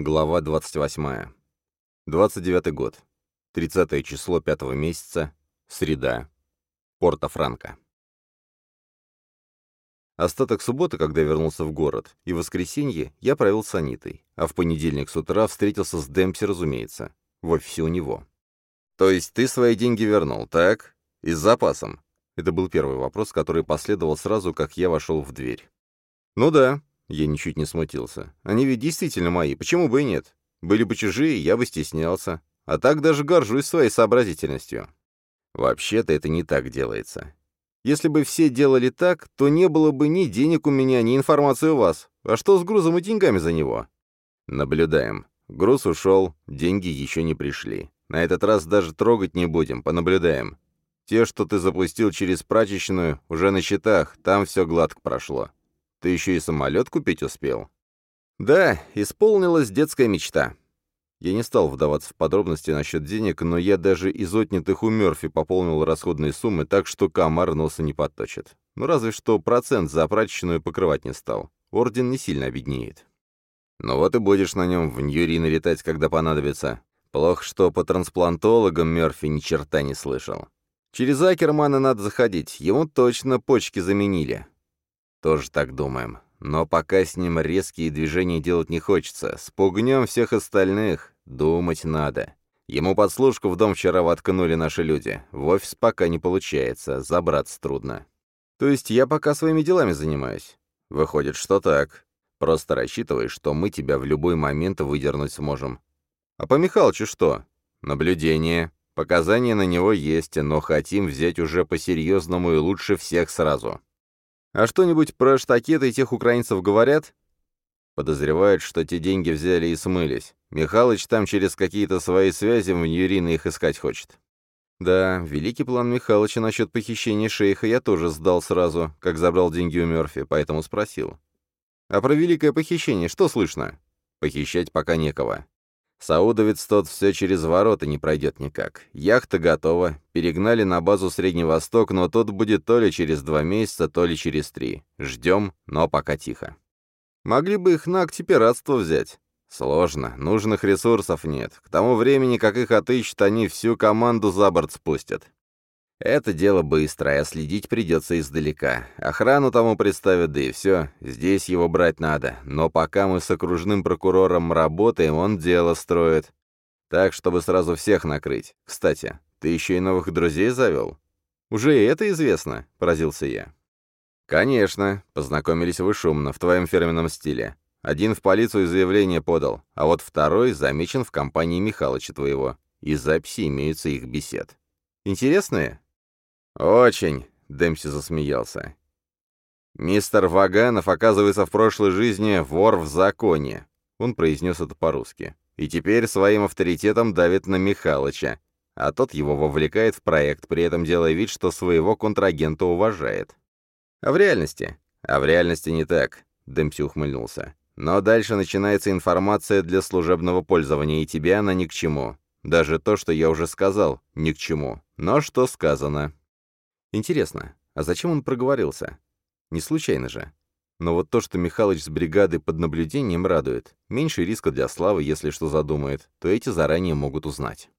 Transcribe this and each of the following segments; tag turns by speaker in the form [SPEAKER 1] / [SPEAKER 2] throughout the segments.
[SPEAKER 1] Глава 28. 29 год. 30 число пятого месяца. Среда. Порто-Франко. Остаток субботы, когда вернулся в город, и воскресенье я провел с Анитой, а в понедельник с утра встретился с Демпси, разумеется, в офисе у него. «То есть ты свои деньги вернул, так? И с запасом?» Это был первый вопрос, который последовал сразу, как я вошел в дверь. «Ну да», я ничуть не смутился. «Они ведь действительно мои, почему бы и нет? Были бы чужие, я бы стеснялся. А так даже горжусь своей сообразительностью». Вообще-то это не так делается. Если бы все делали так, то не было бы ни денег у меня, ни информации у вас. А что с грузом и деньгами за него? Наблюдаем. Груз ушел, деньги еще не пришли. На этот раз даже трогать не будем, понаблюдаем. Те, что ты запустил через прачечную, уже на счетах, там все гладко прошло. Ты еще и самолет купить успел?» «Да, исполнилась детская мечта». Я не стал вдаваться в подробности насчет денег, но я даже из отнятых у Мёрфи пополнил расходные суммы так, что комар носа не подточит. Ну разве что процент за прачечную покрывать не стал. Орден не сильно обеднеет. Ну вот и будешь на нем в Ньюрины летать, когда понадобится. Плохо, что по трансплантологам Мёрфи ни черта не слышал. Через Акермана надо заходить, ему точно почки заменили. Тоже так думаем. Но пока с ним резкие движения делать не хочется. Спугнем всех остальных. Думать надо. Ему подслушку в дом вчера воткнули наши люди. В офис пока не получается, забраться трудно. То есть я пока своими делами занимаюсь? Выходит, что так. Просто рассчитывай, что мы тебя в любой момент выдернуть сможем. А по Михалычу что? Наблюдение. Показания на него есть, но хотим взять уже по-серьезному и лучше всех сразу. А что-нибудь про штакеты и тех украинцев говорят? Подозревают, что те деньги взяли и смылись. Михалыч там через какие-то свои связи в Ньюрина их искать хочет. Да, великий план Михалыча насчет похищения шейха я тоже сдал сразу, как забрал деньги у Мёрфи, поэтому спросил. А про великое похищение что слышно? Похищать пока некого. Саудовец тот все через ворота не пройдет никак. Яхта готова, перегнали на базу Средний Восток, но тот будет то ли через два месяца, то ли через три. Ждем, но пока тихо. Могли бы их на актипиратство взять. Сложно, нужных ресурсов нет. К тому времени, как их отыщут, они всю команду за борт спустят. Это дело быстрое, а следить придется издалека. Охрану тому представят, да и все. Здесь его брать надо. Но пока мы с окружным прокурором работаем, он дело строит. Так, чтобы сразу всех накрыть. Кстати, ты еще и новых друзей завел? Уже и это известно, поразился я. Конечно, познакомились вы шумно, в твоем фирменном стиле. Один в полицию заявление подал, а вот второй замечен в компании Михалыча твоего. И записи имеются их бесед. Интересные? «Очень», — Дэмси засмеялся. «Мистер Ваганов, оказывается, в прошлой жизни вор в законе», — он произнес это по-русски. «И теперь своим авторитетом давит на Михалыча, а тот его вовлекает в проект, при этом делая вид, что своего контрагента уважает». «А в реальности?» «А в реальности не так», — Дэмси ухмыльнулся. «Но дальше начинается информация для служебного пользования, и тебе она ни к чему. Даже то, что я уже сказал, ни к чему. Но что сказано, Интересно, а зачем он проговорился? Не случайно же. Но вот то, что Михалыч с бригадой под наблюдением радует, меньше риска для Славы, если что задумает, то эти заранее могут узнать.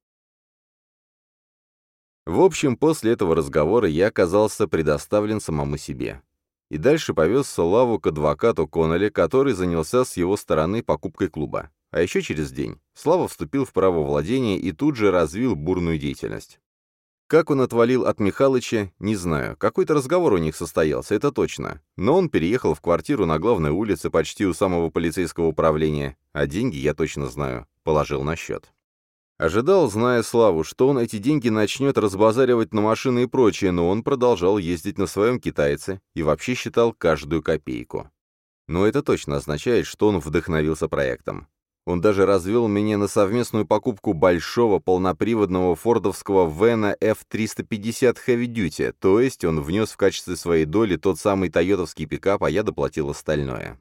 [SPEAKER 1] В общем, после этого разговора я оказался предоставлен самому себе. И дальше повез Славу к адвокату Коннелли, который занялся с его стороны покупкой клуба. А еще через день Слава вступил в право владения и тут же развил бурную деятельность. Как он отвалил от Михалыча, не знаю. Какой-то разговор у них состоялся, это точно. Но он переехал в квартиру на главной улице почти у самого полицейского управления, а деньги, я точно знаю, положил на счет. Ожидал, зная Славу, что он эти деньги начнет разбазаривать на машины и прочее, но он продолжал ездить на своем китайце и вообще считал каждую копейку. Но это точно означает, что он вдохновился проектом. Он даже развел меня на совместную покупку большого полноприводного фордовского Вена F350 Heavy Duty, то есть он внес в качестве своей доли тот самый тойотовский пикап, а я доплатил остальное.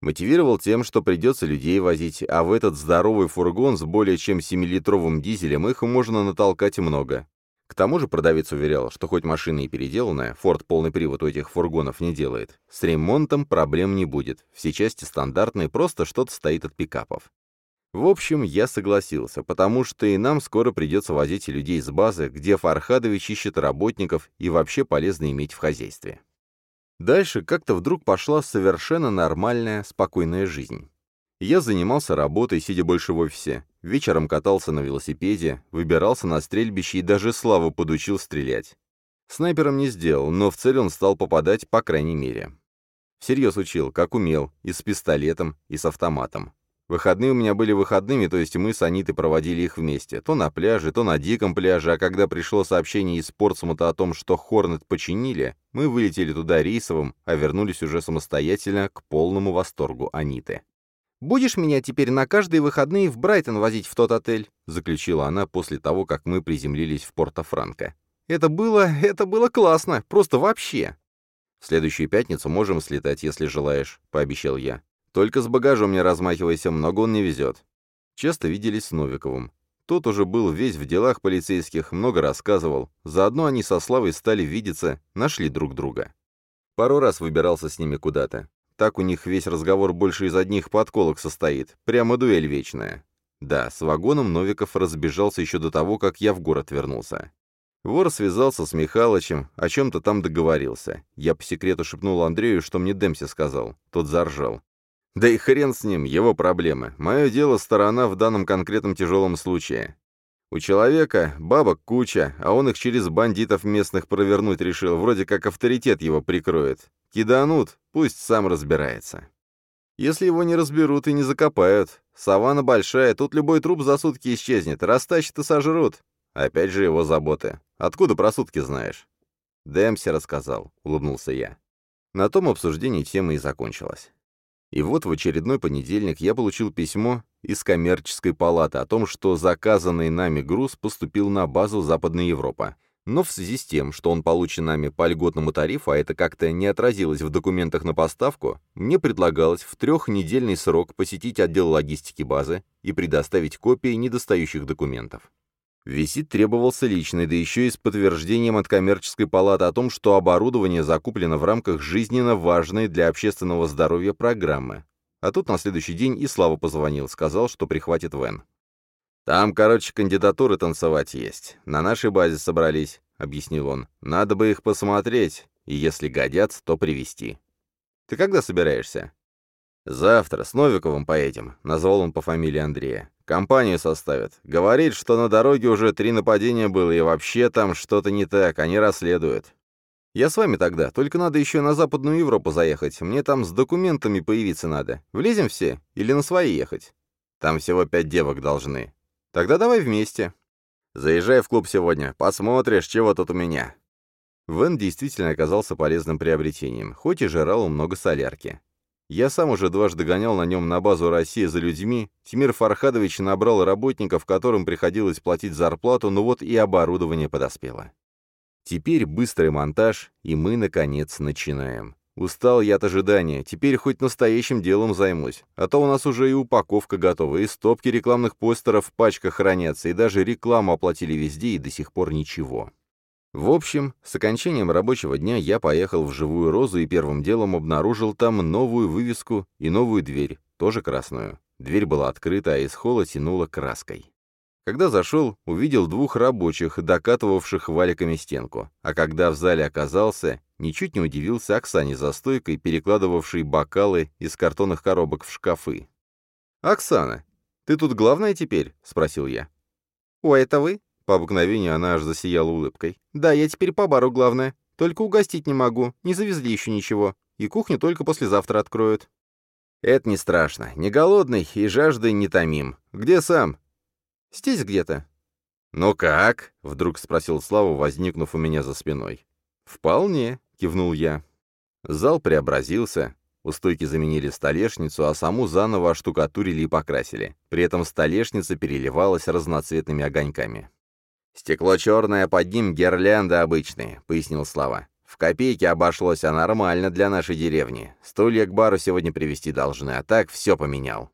[SPEAKER 1] Мотивировал тем, что придется людей возить, а в этот здоровый фургон с более чем 7-литровым дизелем их можно натолкать много. К тому же продавец уверял, что хоть машина и переделанная, Форд полный привод у этих фургонов не делает, с ремонтом проблем не будет, все части стандартные, просто что-то стоит от пикапов. В общем, я согласился, потому что и нам скоро придется возить людей с базы, где Фархадович ищет работников и вообще полезно иметь в хозяйстве. Дальше как-то вдруг пошла совершенно нормальная, спокойная жизнь. Я занимался работой, сидя больше в офисе, вечером катался на велосипеде, выбирался на стрельбище и даже Славу подучил стрелять. Снайпером не сделал, но в цель он стал попадать, по крайней мере. Всерьез учил, как умел, и с пистолетом, и с автоматом. Выходные у меня были выходными, то есть мы с Анитой проводили их вместе. То на пляже, то на диком пляже, а когда пришло сообщение из Портсмута о том, что Хорнет починили, мы вылетели туда рейсовым, а вернулись уже самостоятельно к полному восторгу Аниты. «Будешь меня теперь на каждые выходные в Брайтон возить в тот отель?» — заключила она после того, как мы приземлились в Порто-Франко. «Это было... это было классно! Просто вообще!» «В следующую пятницу можем слетать, если желаешь», — пообещал я. Только с багажом не размахивайся, много он не везет. Часто виделись с Новиковым. Тот уже был весь в делах полицейских, много рассказывал. Заодно они со Славой стали видеться, нашли друг друга. Пару раз выбирался с ними куда-то. Так у них весь разговор больше из одних подколок состоит. Прямо дуэль вечная. Да, с вагоном Новиков разбежался еще до того, как я в город вернулся. Вор связался с Михалычем, о чем-то там договорился. Я по секрету шепнул Андрею, что мне Демси сказал. Тот заржал. Да и хрен с ним, его проблемы. Мое дело сторона в данном конкретном тяжелом случае. У человека бабок куча, а он их через бандитов местных провернуть решил, вроде как авторитет его прикроет. Киданут, пусть сам разбирается. Если его не разберут и не закопают. Саванна большая, тут любой труп за сутки исчезнет, растащат и сожрут. Опять же его заботы. Откуда про сутки знаешь? Дэмси рассказал, улыбнулся я. На том обсуждение темы и закончилось. И вот в очередной понедельник я получил письмо из коммерческой палаты о том, что заказанный нами груз поступил на базу Западная Европа. Но в связи с тем, что он получен нами по льготному тарифу, а это как-то не отразилось в документах на поставку, мне предлагалось в трехнедельный срок посетить отдел логистики базы и предоставить копии недостающих документов. Визит требовался личный, да еще и с подтверждением от коммерческой палаты о том, что оборудование закуплено в рамках жизненно важной для общественного здоровья программы. А тут на следующий день и Слава позвонил, сказал, что прихватит Вен. «Там, короче, кандидатуры танцевать есть. На нашей базе собрались», — объяснил он. «Надо бы их посмотреть, и если годятся, то привести. Ты когда собираешься?» «Завтра с Новиковым поедем», — назвал он по фамилии Андрея. Компанию составят. Говорит, что на дороге уже три нападения было, и вообще там что-то не так, они расследуют. Я с вами тогда, только надо еще на Западную Европу заехать. Мне там с документами появиться надо. Влезем все? Или на свои ехать? Там всего пять девок должны. Тогда давай вместе. Заезжай в клуб сегодня, посмотришь, чего тут у меня. Вен действительно оказался полезным приобретением, хоть и жрал много солярки. Я сам уже дважды гонял на нем на базу России за людьми. Тимир Фархадович набрал работников, которым приходилось платить зарплату, но вот и оборудование подоспело. Теперь быстрый монтаж, и мы, наконец, начинаем. Устал я от ожидания, теперь хоть настоящим делом займусь, а то у нас уже и упаковка готова, и стопки рекламных постеров в пачках хранятся, и даже рекламу оплатили везде, и до сих пор ничего. В общем, с окончанием рабочего дня я поехал в «Живую розу» и первым делом обнаружил там новую вывеску и новую дверь, тоже красную. Дверь была открыта, а из холла тянула краской. Когда зашел, увидел двух рабочих, докатывавших валиками стенку. А когда в зале оказался, ничуть не удивился Оксане за стойкой, перекладывавшей бокалы из картонных коробок в шкафы. «Оксана, ты тут главная теперь?» — спросил я.
[SPEAKER 2] «О, это вы?»
[SPEAKER 1] По обыкновению она аж засияла улыбкой.
[SPEAKER 2] «Да, я теперь по бару главное. Только угостить не могу, не завезли еще ничего. И кухню только послезавтра откроют».
[SPEAKER 1] «Это не страшно. Не голодный и жаждой не томим. Где сам?»
[SPEAKER 2] «Здесь где-то».
[SPEAKER 1] «Ну как?» — вдруг спросил Слава, возникнув у меня за спиной. «Вполне», — кивнул я. Зал преобразился. У стойки заменили столешницу, а саму заново оштукатурили и покрасили. При этом столешница переливалась разноцветными огоньками. «Стекло черное, под ним гирлянды обычные», — пояснил Слава. «В копейке обошлось, а нормально для нашей деревни. Стулья к бару сегодня привезти должны, а так все поменял».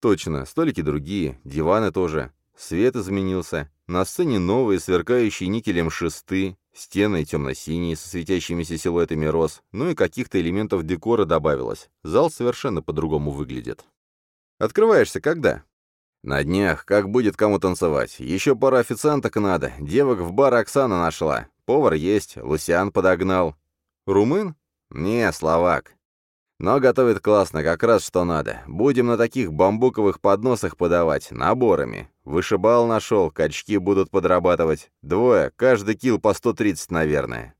[SPEAKER 1] «Точно, столики другие, диваны тоже. Свет изменился. На сцене новые, сверкающие никелем шесты, стены темно-синие, со светящимися силуэтами роз, ну и каких-то элементов декора добавилось. Зал совершенно по-другому выглядит». «Открываешься когда?» «На днях, как будет кому танцевать. Еще пара официанток надо. Девок в бар Оксана нашла. Повар есть, Лусиан подогнал».
[SPEAKER 2] «Румын?»
[SPEAKER 1] «Не, словак. Но готовит классно, как раз что надо. Будем на таких бамбуковых подносах подавать, наборами. Вышибал нашел, качки будут подрабатывать. Двое, каждый килл по 130, наверное.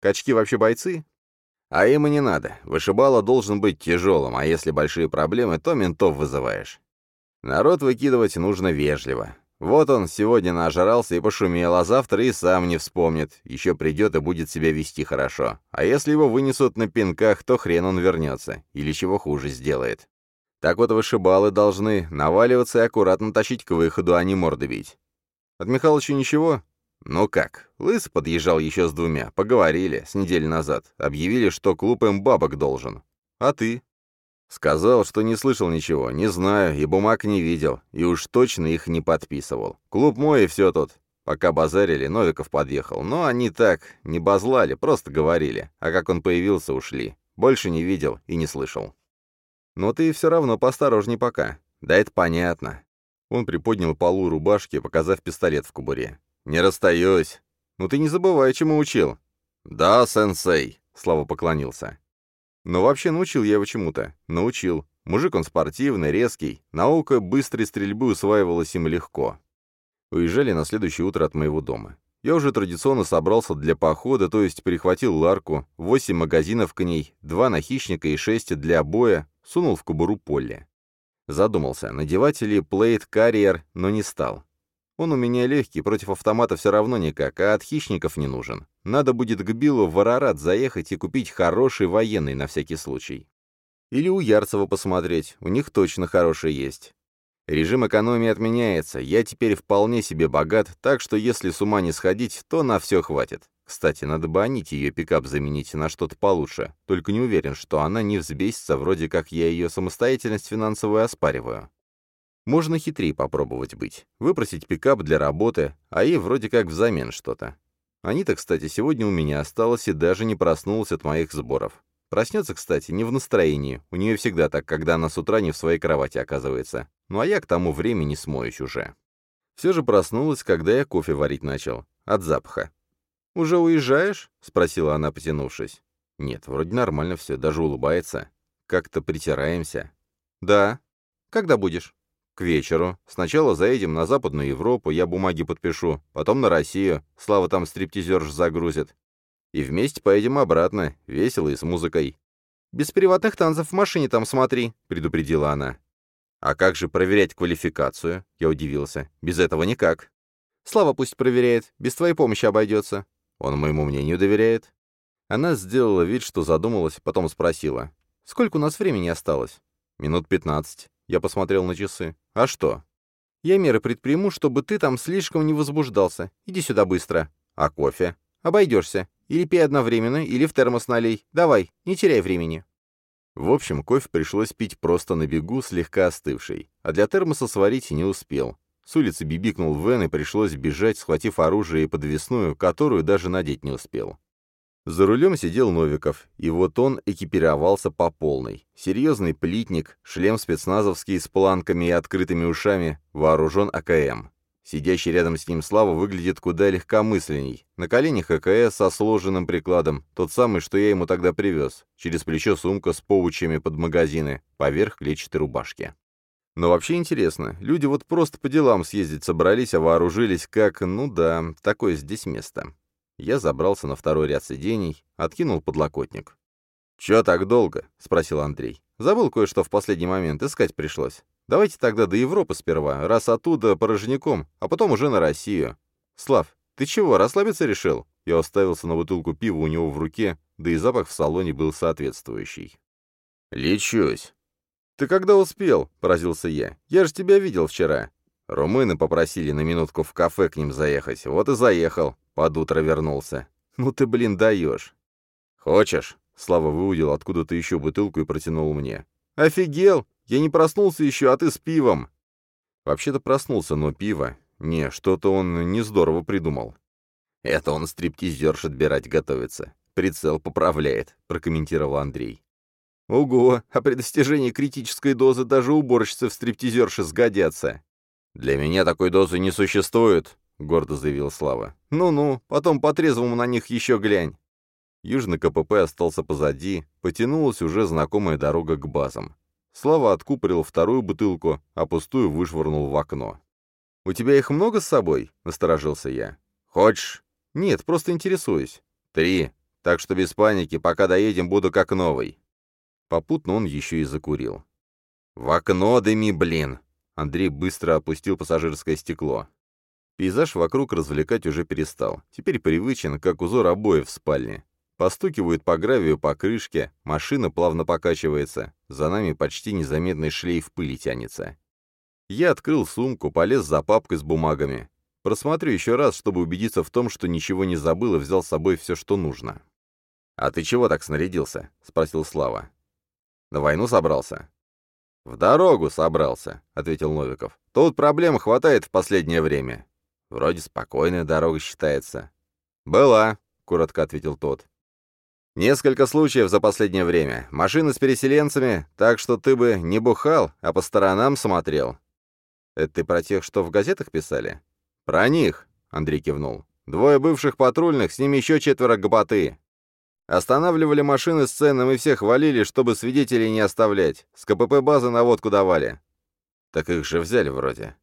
[SPEAKER 2] Качки вообще бойцы?
[SPEAKER 1] А им и не надо. Вышибало должен быть тяжелым, а если большие проблемы, то ментов вызываешь. Народ выкидывать нужно вежливо. Вот он сегодня нажрался и пошумел, а завтра и сам не вспомнит. Еще придет и будет себя вести хорошо. А если его вынесут на пинках, то хрен он вернется. Или чего хуже сделает. Так вот вышибалы должны наваливаться и аккуратно тащить к выходу, а не морды бить.
[SPEAKER 2] От Михалыча ничего?
[SPEAKER 1] Ну как, Лыс подъезжал еще с двумя. Поговорили, с недели назад. Объявили, что клуб им бабок должен.
[SPEAKER 2] А ты?
[SPEAKER 1] Сказал, что не слышал ничего, не знаю, и бумаг не видел, и уж точно их не подписывал. Клуб мой и все тут. Пока базарили, Новиков подъехал. Но они так, не базлали, просто говорили. А как он появился, ушли. Больше не видел и не слышал.
[SPEAKER 2] Но ты все равно поосторожней пока.
[SPEAKER 1] Да это понятно.
[SPEAKER 2] Он приподнял полу рубашки, показав пистолет в кобуре.
[SPEAKER 1] «Не расстаюсь.
[SPEAKER 2] Ну ты не забывай, чему учил».
[SPEAKER 1] «Да, сенсей», — Слава поклонился.
[SPEAKER 2] Но вообще научил я его чему-то. Научил. Мужик он спортивный, резкий. Наука быстрой стрельбы усваивалась им легко. Уезжали на следующее утро от моего дома. Я уже традиционно собрался для похода, то есть перехватил ларку, восемь магазинов к ней, два на хищника и шесть для боя, сунул в кобуру поле. Задумался, надевать ли плейт карьер, но не стал. Он у меня легкий, против автомата все равно никак, а от хищников не нужен. Надо будет к Биллу в Арарат заехать и купить хороший военный на всякий случай. Или у Ярцева посмотреть, у них точно хороший есть. Режим экономии отменяется, я теперь вполне себе богат, так что если с ума не сходить, то на все хватит. Кстати, надо бы Аните ее пикап заменить на что-то получше, только не уверен, что она не взбесится, вроде как я ее самостоятельность финансовую оспариваю. Можно хитрее попробовать быть. Выпросить пикап для работы, а ей вроде как взамен что-то. Анита, кстати, сегодня у меня осталась и даже не проснулась от моих сборов. Проснется, кстати, не в настроении. У нее всегда так, когда она с утра не в своей кровати оказывается. Ну а я к тому времени смоюсь уже. Все же проснулась, когда я кофе варить начал. От запаха. «Уже уезжаешь?» — спросила она, потянувшись. «Нет, вроде нормально все, даже улыбается. Как-то притираемся». «Да. Когда будешь?» «К вечеру. Сначала заедем на Западную Европу, я бумаги подпишу, потом на Россию, Слава там стриптизерш загрузит. И вместе поедем обратно, весело и с музыкой». «Без приватных танцев в машине там смотри», — предупредила она. «А как же проверять квалификацию?» — я удивился. «Без этого никак». «Слава пусть проверяет, без твоей помощи обойдется». «Он моему мнению доверяет». Она сделала вид, что задумалась, потом спросила. «Сколько у нас времени осталось?» «Минут пятнадцать». Я посмотрел на часы. «А что?» «Я меры предприму, чтобы ты там слишком не возбуждался. Иди сюда быстро». «А кофе?» «Обойдешься. Или пей одновременно, или в термос налей. Давай, не теряй времени». В общем, кофе пришлось пить просто на бегу, слегка остывший. А для термоса сварить не успел. С улицы бибикнул Вен, и пришлось бежать, схватив оружие и подвесную, которую даже надеть не успел. За рулем сидел Новиков, и вот он экипировался по полной. Серьезный плитник, шлем спецназовский с планками и открытыми ушами, вооружен АКМ. Сидящий рядом с ним Слава выглядит куда легкомысленней. На коленях АКС со сложенным прикладом, тот самый, что я ему тогда привез. Через плечо сумка с паучьями под магазины, поверх клетчатой рубашки. Но вообще интересно, люди вот просто по делам съездить собрались, а вооружились как, ну да, такое здесь место. Я забрался на второй ряд сидений, откинул подлокотник. «Чё так долго?» — спросил Андрей. «Забыл кое-что в последний момент, искать пришлось. Давайте тогда до Европы сперва, раз оттуда порожняком, а потом уже на Россию. Слав, ты чего, расслабиться решил?» Я уставился на бутылку пива у него в руке, да и запах в салоне был соответствующий.
[SPEAKER 1] «Лечусь».
[SPEAKER 2] «Ты когда успел?» — поразился я. «Я же тебя видел вчера». Румыны попросили на минутку в кафе к ним заехать. Вот и заехал. Под утро вернулся. Ну ты, блин, даешь. Хочешь? Слава выудил откуда-то еще бутылку и протянул мне. Офигел! Я не проснулся еще, а ты с пивом. Вообще-то проснулся, но пиво... Не, что-то он не здорово придумал. Это он стриптизерш отбирать готовится. Прицел поправляет, прокомментировал Андрей. Ого, а при достижении критической дозы даже уборщицы в стриптизерше сгодятся.
[SPEAKER 1] «Для меня такой дозы не существует», — гордо заявил Слава.
[SPEAKER 2] «Ну-ну, потом по-трезвому на них еще глянь».
[SPEAKER 1] Южный КПП остался позади, потянулась уже знакомая дорога к базам. Слава откупорил вторую бутылку, а пустую вышвырнул в окно.
[SPEAKER 2] «У тебя их много с собой?» — насторожился я.
[SPEAKER 1] «Хочешь?»
[SPEAKER 2] «Нет, просто интересуюсь».
[SPEAKER 1] «Три. Так что без паники, пока доедем, буду как новый».
[SPEAKER 2] Попутно он еще и закурил.
[SPEAKER 1] «В окно дыми, блин!» Андрей быстро опустил пассажирское стекло.
[SPEAKER 2] Пейзаж вокруг развлекать уже перестал. Теперь привычен, как узор обоев в спальне. Постукивают по гравию по крышке, машина плавно покачивается, за нами почти незаметный шлейф пыли тянется. Я открыл сумку, полез за папкой с бумагами. Просмотрю еще раз, чтобы убедиться в том, что ничего не забыл и взял с собой все, что нужно.
[SPEAKER 1] «А ты чего так снарядился?» — спросил Слава.
[SPEAKER 2] «На войну собрался?»
[SPEAKER 1] «В дорогу собрался», — ответил Новиков. «Тут проблем хватает в последнее время».
[SPEAKER 2] «Вроде спокойная дорога считается».
[SPEAKER 1] «Была», — коротко ответил тот. Несколько случаев за последнее время. Машины с переселенцами, так что ты бы не бухал, а по сторонам смотрел.
[SPEAKER 2] Это ты про тех, что в газетах писали?
[SPEAKER 1] Про них, Андрей кивнул. Двое бывших патрульных, с ними еще четверо гопоты. Останавливали машины с ценным и всех валили, чтобы свидетелей не оставлять. С КПП базы наводку давали.
[SPEAKER 2] Так их же взяли вроде.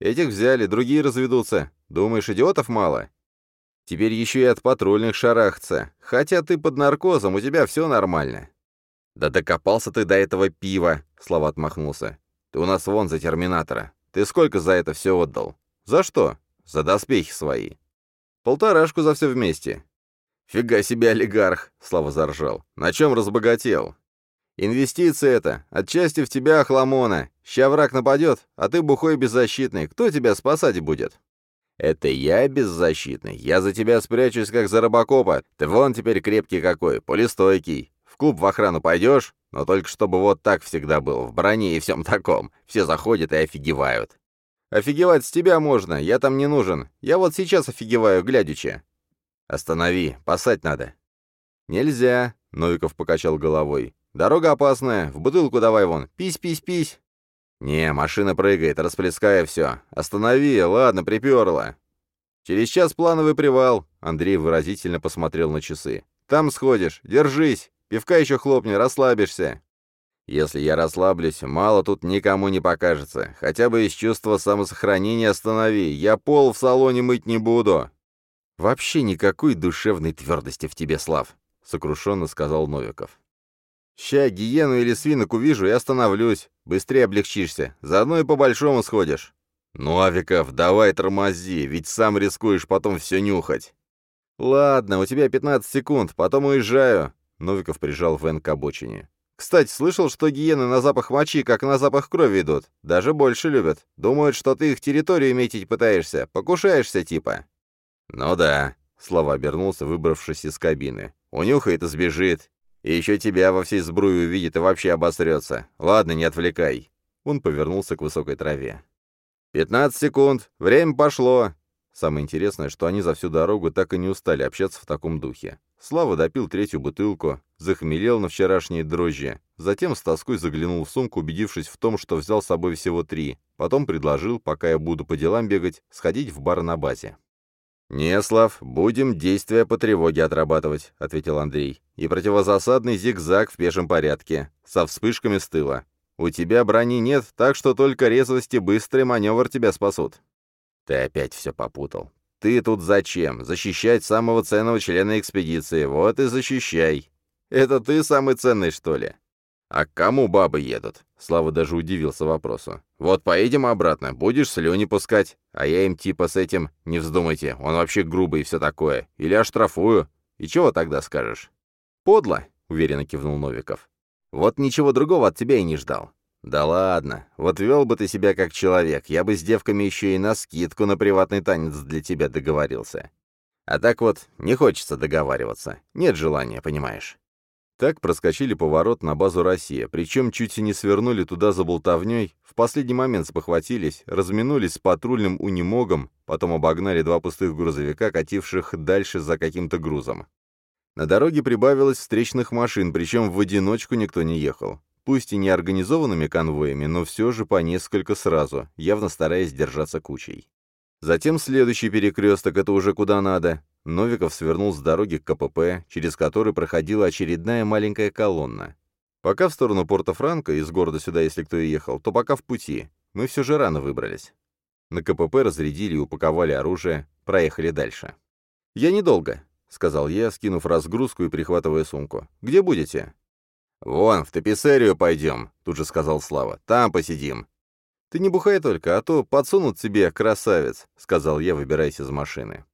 [SPEAKER 1] Этих взяли, другие разведутся. Думаешь, идиотов мало? Теперь еще и от патрульных шарахаться. Хотя ты под наркозом, у тебя все нормально».
[SPEAKER 2] «Да докопался ты до этого пива», — Слава отмахнулся. «Ты у нас вон за терминатора. Ты сколько за это все отдал?»
[SPEAKER 1] «За что?»
[SPEAKER 2] «За доспехи свои».
[SPEAKER 1] «Полторашку за все вместе».
[SPEAKER 2] «Фига себе олигарх», — Слава заржал. «На чем разбогател?»
[SPEAKER 1] «Инвестиции это. Отчасти в тебя, охламона. Ща враг нападет, а ты бухой беззащитный. Кто тебя спасать будет?»
[SPEAKER 2] «Это я беззащитный. Я за тебя спрячусь, как за рыбакопа. Ты вон теперь крепкий какой, полистойкий. В клуб в охрану пойдешь? Но только чтобы вот так всегда был, в броне и всем таком. Все заходят и офигевают».
[SPEAKER 1] «Офигевать с тебя можно, я там не нужен. Я вот сейчас офигеваю, глядячи».
[SPEAKER 2] «Останови, пасать надо».
[SPEAKER 1] «Нельзя», — Новиков покачал головой. «Дорога опасная, в бутылку давай вон, пись-пись-пись».
[SPEAKER 2] «Не, машина прыгает, расплеская все. Останови, ладно, приперла».
[SPEAKER 1] «Через час плановый привал», — Андрей выразительно посмотрел на часы. «Там сходишь, держись, пивка еще хлопни, расслабишься».
[SPEAKER 2] «Если я расслаблюсь, мало тут никому не покажется. Хотя бы из чувства самосохранения останови. Я пол в салоне мыть не буду».
[SPEAKER 1] «Вообще никакой душевной твердости в тебе, Слав», — сокрушенно сказал Новиков. «Ща гиену или свинок увижу и остановлюсь. Быстрее облегчишься. Заодно и по-большому сходишь».
[SPEAKER 2] «Ну, Авиков, давай тормози, ведь сам рискуешь потом все нюхать».
[SPEAKER 1] «Ладно, у тебя 15 секунд, потом уезжаю», — Новиков прижал Вен к обочине. «Кстати, слышал, что гиены на запах мочи, как на запах крови идут. Даже больше любят. Думают, что ты их территорию метить пытаешься. Покушаешься, типа».
[SPEAKER 2] «Ну да», — Слава обернулся, выбравшись из кабины. «Унюхает и сбежит. И еще тебя во всей сбруе увидит и вообще обосрется. Ладно, не отвлекай».
[SPEAKER 1] Он повернулся к высокой траве.
[SPEAKER 2] «Пятнадцать секунд. Время пошло».
[SPEAKER 1] Самое интересное, что они за всю дорогу так и не устали общаться в таком духе. Слава допил третью бутылку, захмелел на вчерашние дрожжи, затем с тоской заглянул в сумку, убедившись в том, что взял с собой всего три, потом предложил, пока я буду по делам бегать, сходить в бар на базе.
[SPEAKER 2] «Не, Слав, будем действия по тревоге отрабатывать», — ответил Андрей. «И противозасадный зигзаг в пешем порядке, со вспышками с тыла. У тебя брони нет, так что только резвость и быстрый маневр тебя спасут».
[SPEAKER 1] «Ты опять все попутал.
[SPEAKER 2] Ты тут зачем? Защищать самого ценного члена экспедиции. Вот и защищай.
[SPEAKER 1] Это ты самый ценный, что ли?»
[SPEAKER 2] «А к кому бабы едут?» Слава даже удивился вопросу. «Вот поедем обратно, будешь слюни пускать, а я им типа с этим, не вздумайте, он вообще грубый и все такое. Или оштрафую. И чего тогда скажешь?»
[SPEAKER 1] «Подло», — уверенно кивнул Новиков. «Вот ничего другого от тебя и не ждал».
[SPEAKER 2] «Да ладно, вот вел бы ты себя как человек, я бы с девками еще и на скидку на приватный танец для тебя договорился. А так вот, не хочется договариваться, нет желания, понимаешь».
[SPEAKER 1] Так проскочили поворот на базу «Россия», причем чуть и не свернули туда за болтовней, в последний момент спохватились, разминулись с патрульным унимогом, потом обогнали два пустых грузовика, кативших дальше за каким-то грузом. На дороге прибавилось встречных машин, причем в одиночку никто не ехал.
[SPEAKER 2] пусть и не организованными конвоями, но все же по несколько сразу, явно стараясь держаться кучей. Затем следующий перекресток, это уже куда надо. Новиков свернул с дороги к КПП, через который проходила очередная маленькая колонна. Пока в сторону Порто-Франко, из города сюда, если кто и ехал, то пока в пути. Мы все же рано выбрались. На КПП разрядили и упаковали оружие, проехали дальше. «Я недолго», — сказал я, скинув разгрузку и прихватывая сумку. «Где будете?» «Вон, в таписерию пойдем», — тут же сказал Слава. «Там посидим». «Ты не бухай только, а то подсунут тебе, красавец», — сказал я, выбираясь из машины.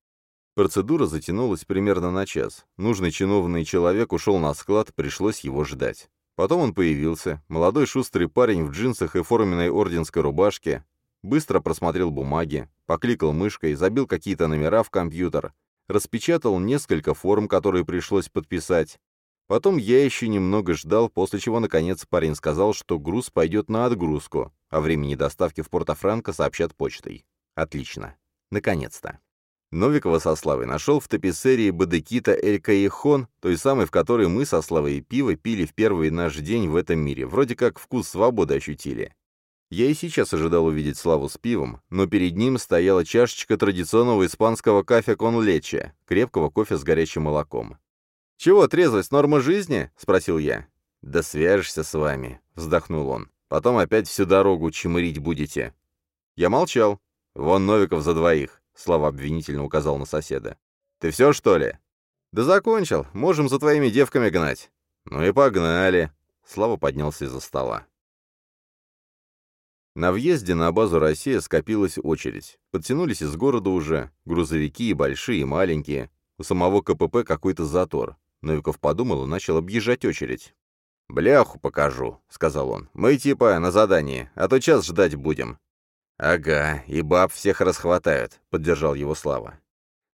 [SPEAKER 2] Процедура затянулась примерно на час. Нужный чиновный человек ушел на склад, пришлось его ждать. Потом он появился, молодой шустрый парень в джинсах и форменной орденской рубашке, быстро просмотрел бумаги, покликал мышкой, забил какие-то номера в компьютер, распечатал несколько форм, которые пришлось подписать. Потом я еще немного ждал, после чего, наконец, парень сказал, что груз пойдет на отгрузку, а времени доставки в Порто-Франко сообщат почтой. Отлично. Наконец-то. Новикова со Славой нашел в таписерии Бадекита Эль Каихон, той самой, в которой мы со Славой пиво пили в первый наш день в этом мире, вроде как вкус свободы ощутили. Я и сейчас ожидал увидеть Славу с пивом, но перед ним стояла чашечка традиционного испанского кафе кон лече, крепкого кофе с горячим молоком. «Чего, трезвость, норма жизни?» — спросил я. «Да свяжешься с вами», — вздохнул он. «Потом опять всю дорогу чмырить будете». Я молчал. Вон Новиков за двоих. Слава обвинительно указал на соседа. «Ты все, что ли?» «Да закончил. Можем за твоими девками гнать». «Ну и погнали». Слава поднялся из-за стола. На въезде на базу «Россия» скопилась очередь. Подтянулись из города уже. Грузовики, большие, и маленькие. У самого КПП какой-то затор. Новиков подумал и начал объезжать очередь. «Бляху покажу», — сказал он. «Мы типа на задании, а то час ждать будем. «Ага, и баб всех расхватают», — поддержал его Слава.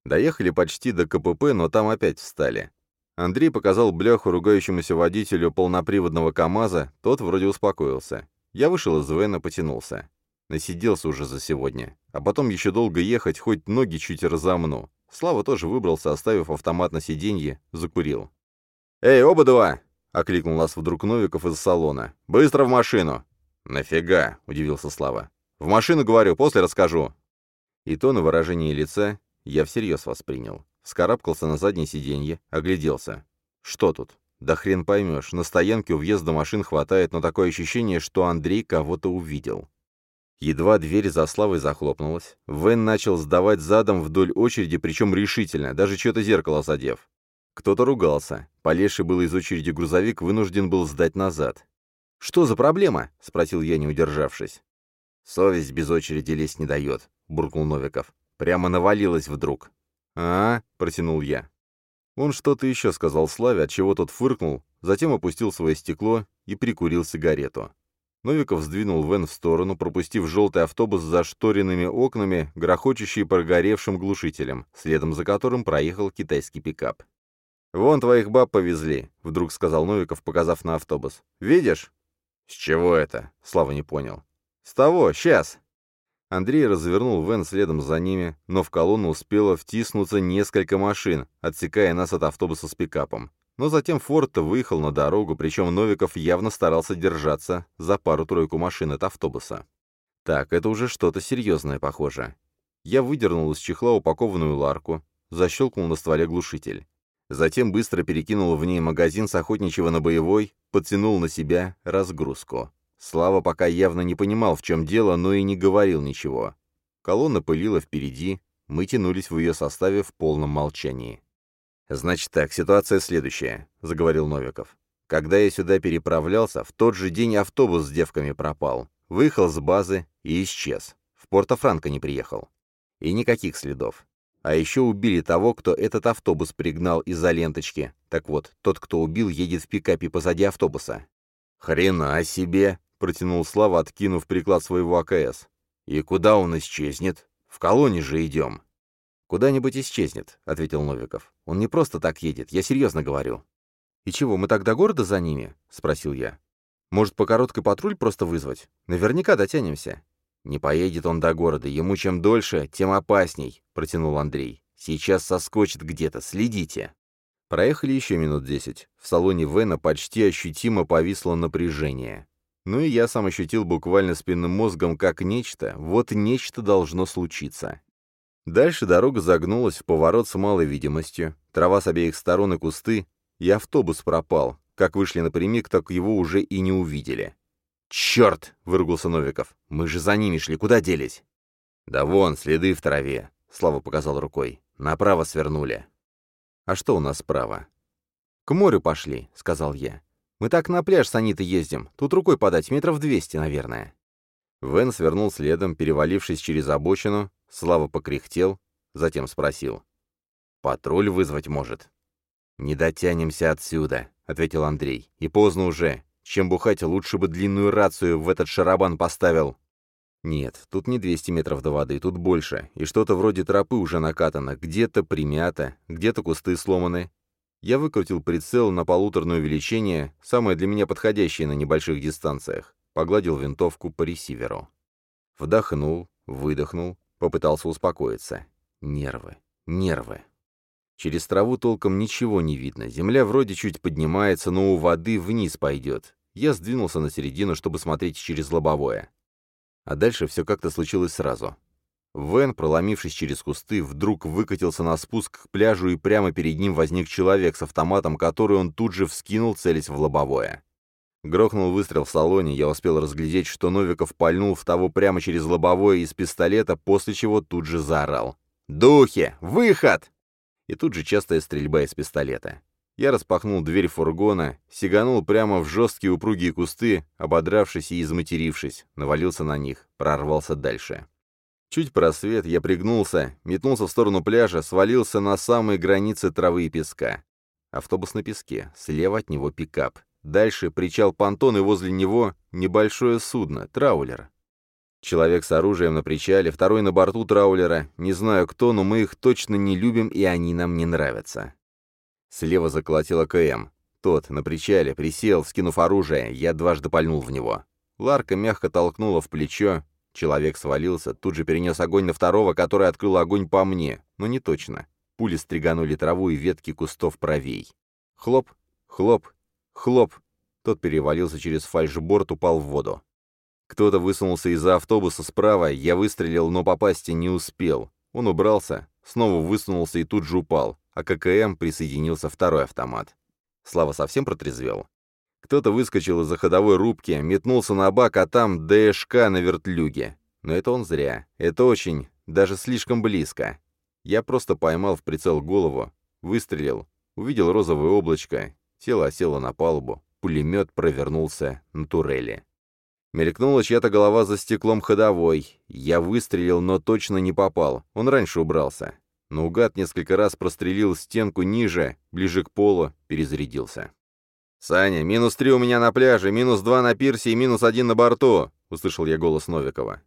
[SPEAKER 2] Доехали почти до КПП, но там опять встали. Андрей показал бляху ругающемуся водителю полноприводного КамАЗа, тот вроде успокоился. Я вышел из Вена, потянулся. Насиделся уже за сегодня. А потом еще долго ехать, хоть ноги чуть разомну. Слава тоже выбрался, оставив автомат на сиденье, закурил. «Эй, оба два!» — окликнул нас вдруг Новиков из салона. «Быстро в машину!» «Нафига?» — удивился Слава. «В машину, говорю, после расскажу». И то на выражение лица я всерьез воспринял. Скарабкался на заднее сиденье, огляделся. Что тут? Да хрен поймешь, на стоянке у въезда машин хватает, но такое ощущение, что Андрей кого-то увидел. Едва дверь за Славой захлопнулась, Вен начал сдавать задом вдоль очереди, причем решительно, даже что-то зеркало задев. Кто-то ругался. Полезший был из очереди грузовик вынужден был сдать назад. «Что за проблема?» — спросил я, не удержавшись. «Совесть без очереди лезть не дает», — буркнул Новиков. «Прямо навалилась вдруг». «А?» — протянул я. Он что-то еще сказал Славе, от чего тот фыркнул, затем опустил свое стекло и прикурил сигарету. Новиков сдвинул Вен в сторону, пропустив желтый автобус за шторенными окнами, грохочущий прогоревшим глушителем, следом за которым проехал китайский пикап. «Вон твоих баб повезли», — вдруг сказал Новиков, показав на автобус. «Видишь?» «С чего это?» — Слава не понял. «С того, сейчас!» Андрей развернул Вен следом за ними, но в колонну успело втиснуться несколько машин, отсекая нас от автобуса с пикапом. Но затем Форд выехал на дорогу, причем Новиков явно старался держаться за пару-тройку машин от автобуса. Так, это уже что-то серьезное, похоже. Я выдернул из чехла упакованную ларку, защелкнул на стволе глушитель. Затем быстро перекинул в ней магазин с охотничьего на боевой, подтянул на себя разгрузку. Слава пока явно не понимал, в чем дело, но и не говорил ничего. Колонна пылила впереди, мы тянулись в ее составе в полном молчании. «Значит так, ситуация следующая», — заговорил Новиков. «Когда я сюда переправлялся, в тот же день автобус с девками пропал. Выехал с базы и исчез. В Порто-Франко не приехал. И никаких следов. А еще убили того, кто этот автобус пригнал из-за ленточки. Так вот, тот, кто убил, едет в пикапе позади автобуса». «Хрена себе!» Протянул Слава, откинув приклад своего АКС. «И куда он исчезнет? В колонии же идем». «Куда-нибудь исчезнет», — ответил Новиков. «Он не просто так едет, я серьезно говорю». «И чего, мы так до города за ними?» — спросил я. «Может, по короткой патруль просто вызвать? Наверняка дотянемся». «Не поедет он до города, ему чем дольше, тем опасней», — протянул Андрей. «Сейчас соскочит где-то, следите». Проехали еще минут десять. В салоне Вена почти ощутимо повисло напряжение. Ну и я сам ощутил буквально спинным мозгом, как нечто, вот нечто должно случиться. Дальше дорога загнулась в поворот с малой видимостью, трава с обеих сторон и кусты, и автобус пропал. Как вышли напрямик, так его уже и не увидели. «Черт!» — выругался Новиков. «Мы же за ними шли, куда делись?» «Да вон, следы в траве», — Слава показал рукой. «Направо свернули». «А что у нас справа?» «К морю пошли», — сказал я. «Мы так на пляж с Анитой ездим. Тут рукой подать, метров двести, наверное». Вен свернул следом, перевалившись через обочину. Слава покряхтел, затем спросил. «Патруль вызвать может?» «Не дотянемся отсюда», — ответил Андрей. «И поздно уже. Чем бухать, лучше бы длинную рацию в этот шарабан поставил». Нет, тут не 200 метров до воды, тут больше, и что-то вроде тропы уже накатано, где-то примято, где-то кусты сломаны. Я выкрутил прицел на полуторное увеличение, самое для меня подходящее на небольших дистанциях, погладил винтовку по ресиверу. Вдохнул, выдохнул, попытался успокоиться. Нервы, нервы. Через траву толком ничего не видно, земля вроде чуть поднимается, но у воды вниз пойдет. Я сдвинулся на середину, чтобы смотреть через лобовое. А дальше все как-то случилось сразу. Вен, проломившись через кусты, вдруг выкатился на спуск к пляжу, и прямо перед ним возник человек с автоматом, который он тут же вскинул, целясь в лобовое. Грохнул выстрел в салоне, я успел разглядеть, что Новиков пальнул в того прямо через лобовое из пистолета, после чего тут же заорал. «Духи! Выход!» И тут же частая стрельба из пистолета. Я распахнул дверь фургона, сиганул прямо в жесткие упругие кусты, ободравшись и изматерившись, навалился на них, прорвался дальше. Чуть просвет, я пригнулся, метнулся в сторону пляжа, свалился на самые границы травы и песка. Автобус на песке, слева от него пикап. Дальше причал понтон, и возле него небольшое судно, траулер. Человек с оружием на причале, второй на борту траулера. Не знаю кто, но мы их точно не любим, и они нам не нравятся. Слева заколотила КМ. Тот, на причале, присел, скинув оружие, я дважды пальнул в него. Ларка мягко толкнула в плечо, человек свалился, тут же перенес огонь на второго, который открыл огонь по мне, но не точно. Пули стриганули траву и ветки кустов правей. Хлоп, хлоп, хлоп. Тот перевалился через фальшборд, упал в воду. Кто-то высунулся из-за автобуса справа, я выстрелил, но попасть не успел. Он убрался, снова высунулся и тут же упал а к ККМ присоединился второй автомат. Слава совсем протрезвел. Кто-то выскочил из-за ходовой рубки, метнулся на бак, а там ДШК на вертлюге. Но это он зря. Это очень, даже слишком близко. Я просто поймал в прицел голову, выстрелил, увидел розовое облачко, тело осело на палубу, пулемет провернулся на турели. Мелькнула чья-то голова за стеклом ходовой. Я выстрелил, но точно не попал. Он раньше убрался. Наугад несколько раз прострелил стенку ниже, ближе к полу, перезарядился. «Саня, минус три у меня на пляже, минус два на пирсе и минус один на борту!» — услышал я голос Новикова.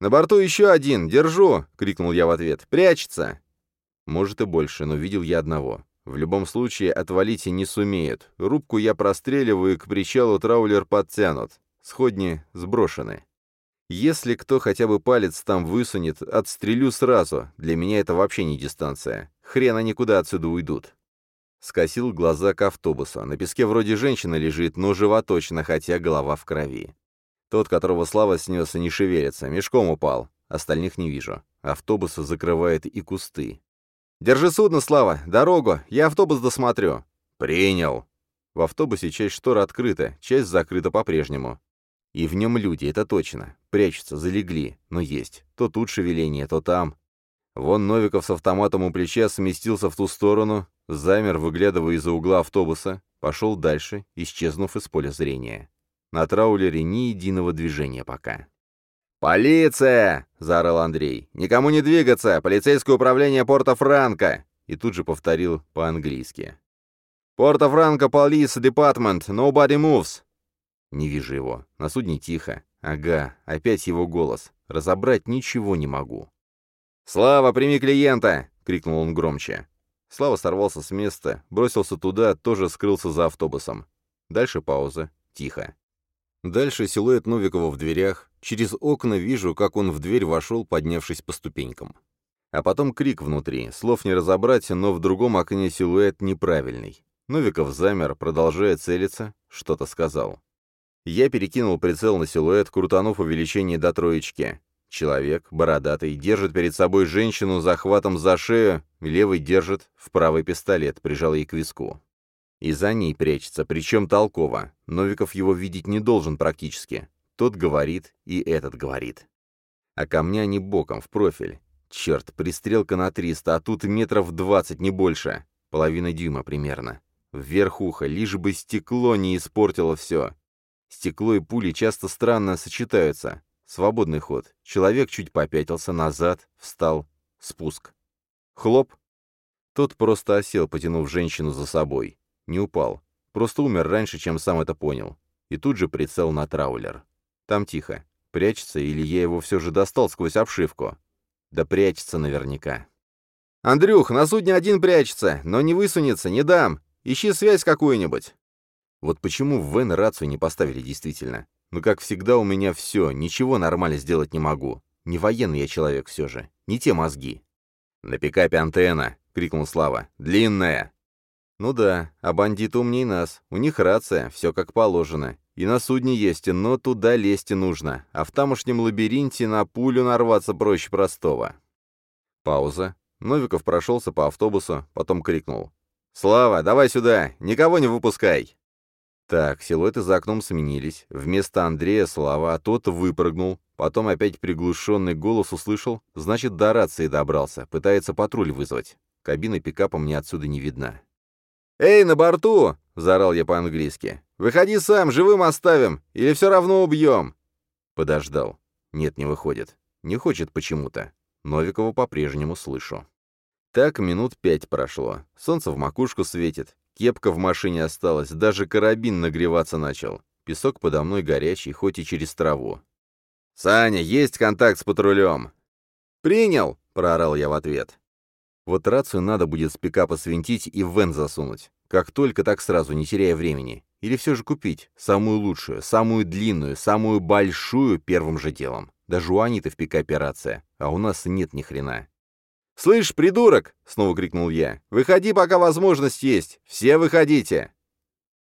[SPEAKER 2] «На борту еще один! Держу!» — крикнул я в ответ. «Прячется!» Может и больше, но видел я одного. В любом случае, отвалить и не сумеют. Рубку я простреливаю, к причалу траулер подтянут. Сходни сброшены. Если кто хотя бы палец там высунет, отстрелю сразу. Для меня это вообще не дистанция. Хрен они куда отсюда уйдут. Скосил глаза к автобусу. На песке вроде женщина лежит, но животочно, хотя голова в крови. Тот, которого Слава снес, не шевелится, мешком упал. Остальных не вижу. Автобус закрывает и кусты. «Держи судно, Слава! Дорогу! Я автобус досмотрю!» «Принял!» В автобусе часть штор открыта, часть закрыта по-прежнему. И в нем люди, это точно. Прячутся, залегли, но есть. То тут шевеление, то там. Вон Новиков с автоматом у плеча сместился в ту сторону, замер, выглядывая из-за угла автобуса, пошел дальше, исчезнув из поля зрения. На траулере ни единого движения пока. «Полиция!» — заорал Андрей. «Никому не двигаться! Полицейское управление Порто-Франко!» И тут же повторил по-английски. «Порто-Франко Police Department, nobody moves!» Не вижу его. На судне тихо. Ага, опять его голос. Разобрать ничего не могу. «Слава, прими клиента!» — крикнул он громче. Слава сорвался с места, бросился туда, тоже скрылся за автобусом. Дальше пауза. Тихо. Дальше силуэт Новикова в дверях. Через окна вижу, как он в дверь вошел, поднявшись по ступенькам.
[SPEAKER 1] А потом крик внутри, слов не разобрать, но в другом окне силуэт неправильный. Новиков замер, продолжая целиться, что-то сказал. Я перекинул прицел на силуэт, крутанув увеличение до троечки. Человек, бородатый, держит перед собой женщину захватом за шею, левый держит в правый пистолет, прижал ей к виску. И за ней прячется, причем толково. Новиков его видеть не должен практически. Тот говорит, и этот говорит. А ко мне они боком, в профиль. Черт, пристрелка на 300, а тут метров 20, не больше. Половина дюйма примерно. Вверх уха, лишь бы стекло не испортило все. Стекло и пули часто странно сочетаются. Свободный ход. Человек чуть попятился назад, встал. Спуск. Хлоп. Тот просто осел, потянув женщину за собой. Не упал. Просто умер раньше, чем сам это понял. И тут же прицел на траулер. Там тихо. Прячется, или я его все же достал сквозь обшивку? Да прячется наверняка. «Андрюх, на судне один прячется, но не высунется, не дам. Ищи связь какую-нибудь». Вот почему в Вен рацию не поставили действительно. Но, как всегда, у меня все, ничего нормально сделать не могу. Не военный я человек все же, не те мозги. «На пикапе антенна!» — крикнул Слава. «Длинная!» «Ну да, а бандиты умней нас. У них рация, все как положено. И на судне есть, но туда лезть нужно. А в тамошнем лабиринте на пулю нарваться проще простого». Пауза. Новиков прошелся по автобусу, потом крикнул. «Слава, давай сюда! Никого не выпускай!» Так, силуэты за окном сменились. Вместо Андрея Слава, а тот выпрыгнул. Потом опять приглушенный голос услышал. Значит, до рации добрался. Пытается патруль вызвать. Кабина пикапа мне отсюда не видна. «Эй, на борту!» — заорал я по-английски. «Выходи сам, живым оставим! Или все равно убьем!» Подождал. Нет, не выходит. Не хочет почему-то. Новикова по-прежнему слышу. Так минут пять прошло. Солнце в макушку светит. Кепка в машине осталась, даже карабин нагреваться начал. Песок подо мной горячий, хоть и через траву. «Саня, есть контакт с патрулем!» «Принял!» — проорал я в ответ. Вот рацию надо будет с пикапа свинтить и в вен засунуть. Как только, так сразу, не теряя времени. Или все же купить. Самую лучшую, самую длинную, самую большую первым же делом. Даже у Аниты в пикапе рация, а у нас нет ни хрена. «Слышь, придурок!» — снова крикнул я. «Выходи, пока возможность есть! Все выходите!»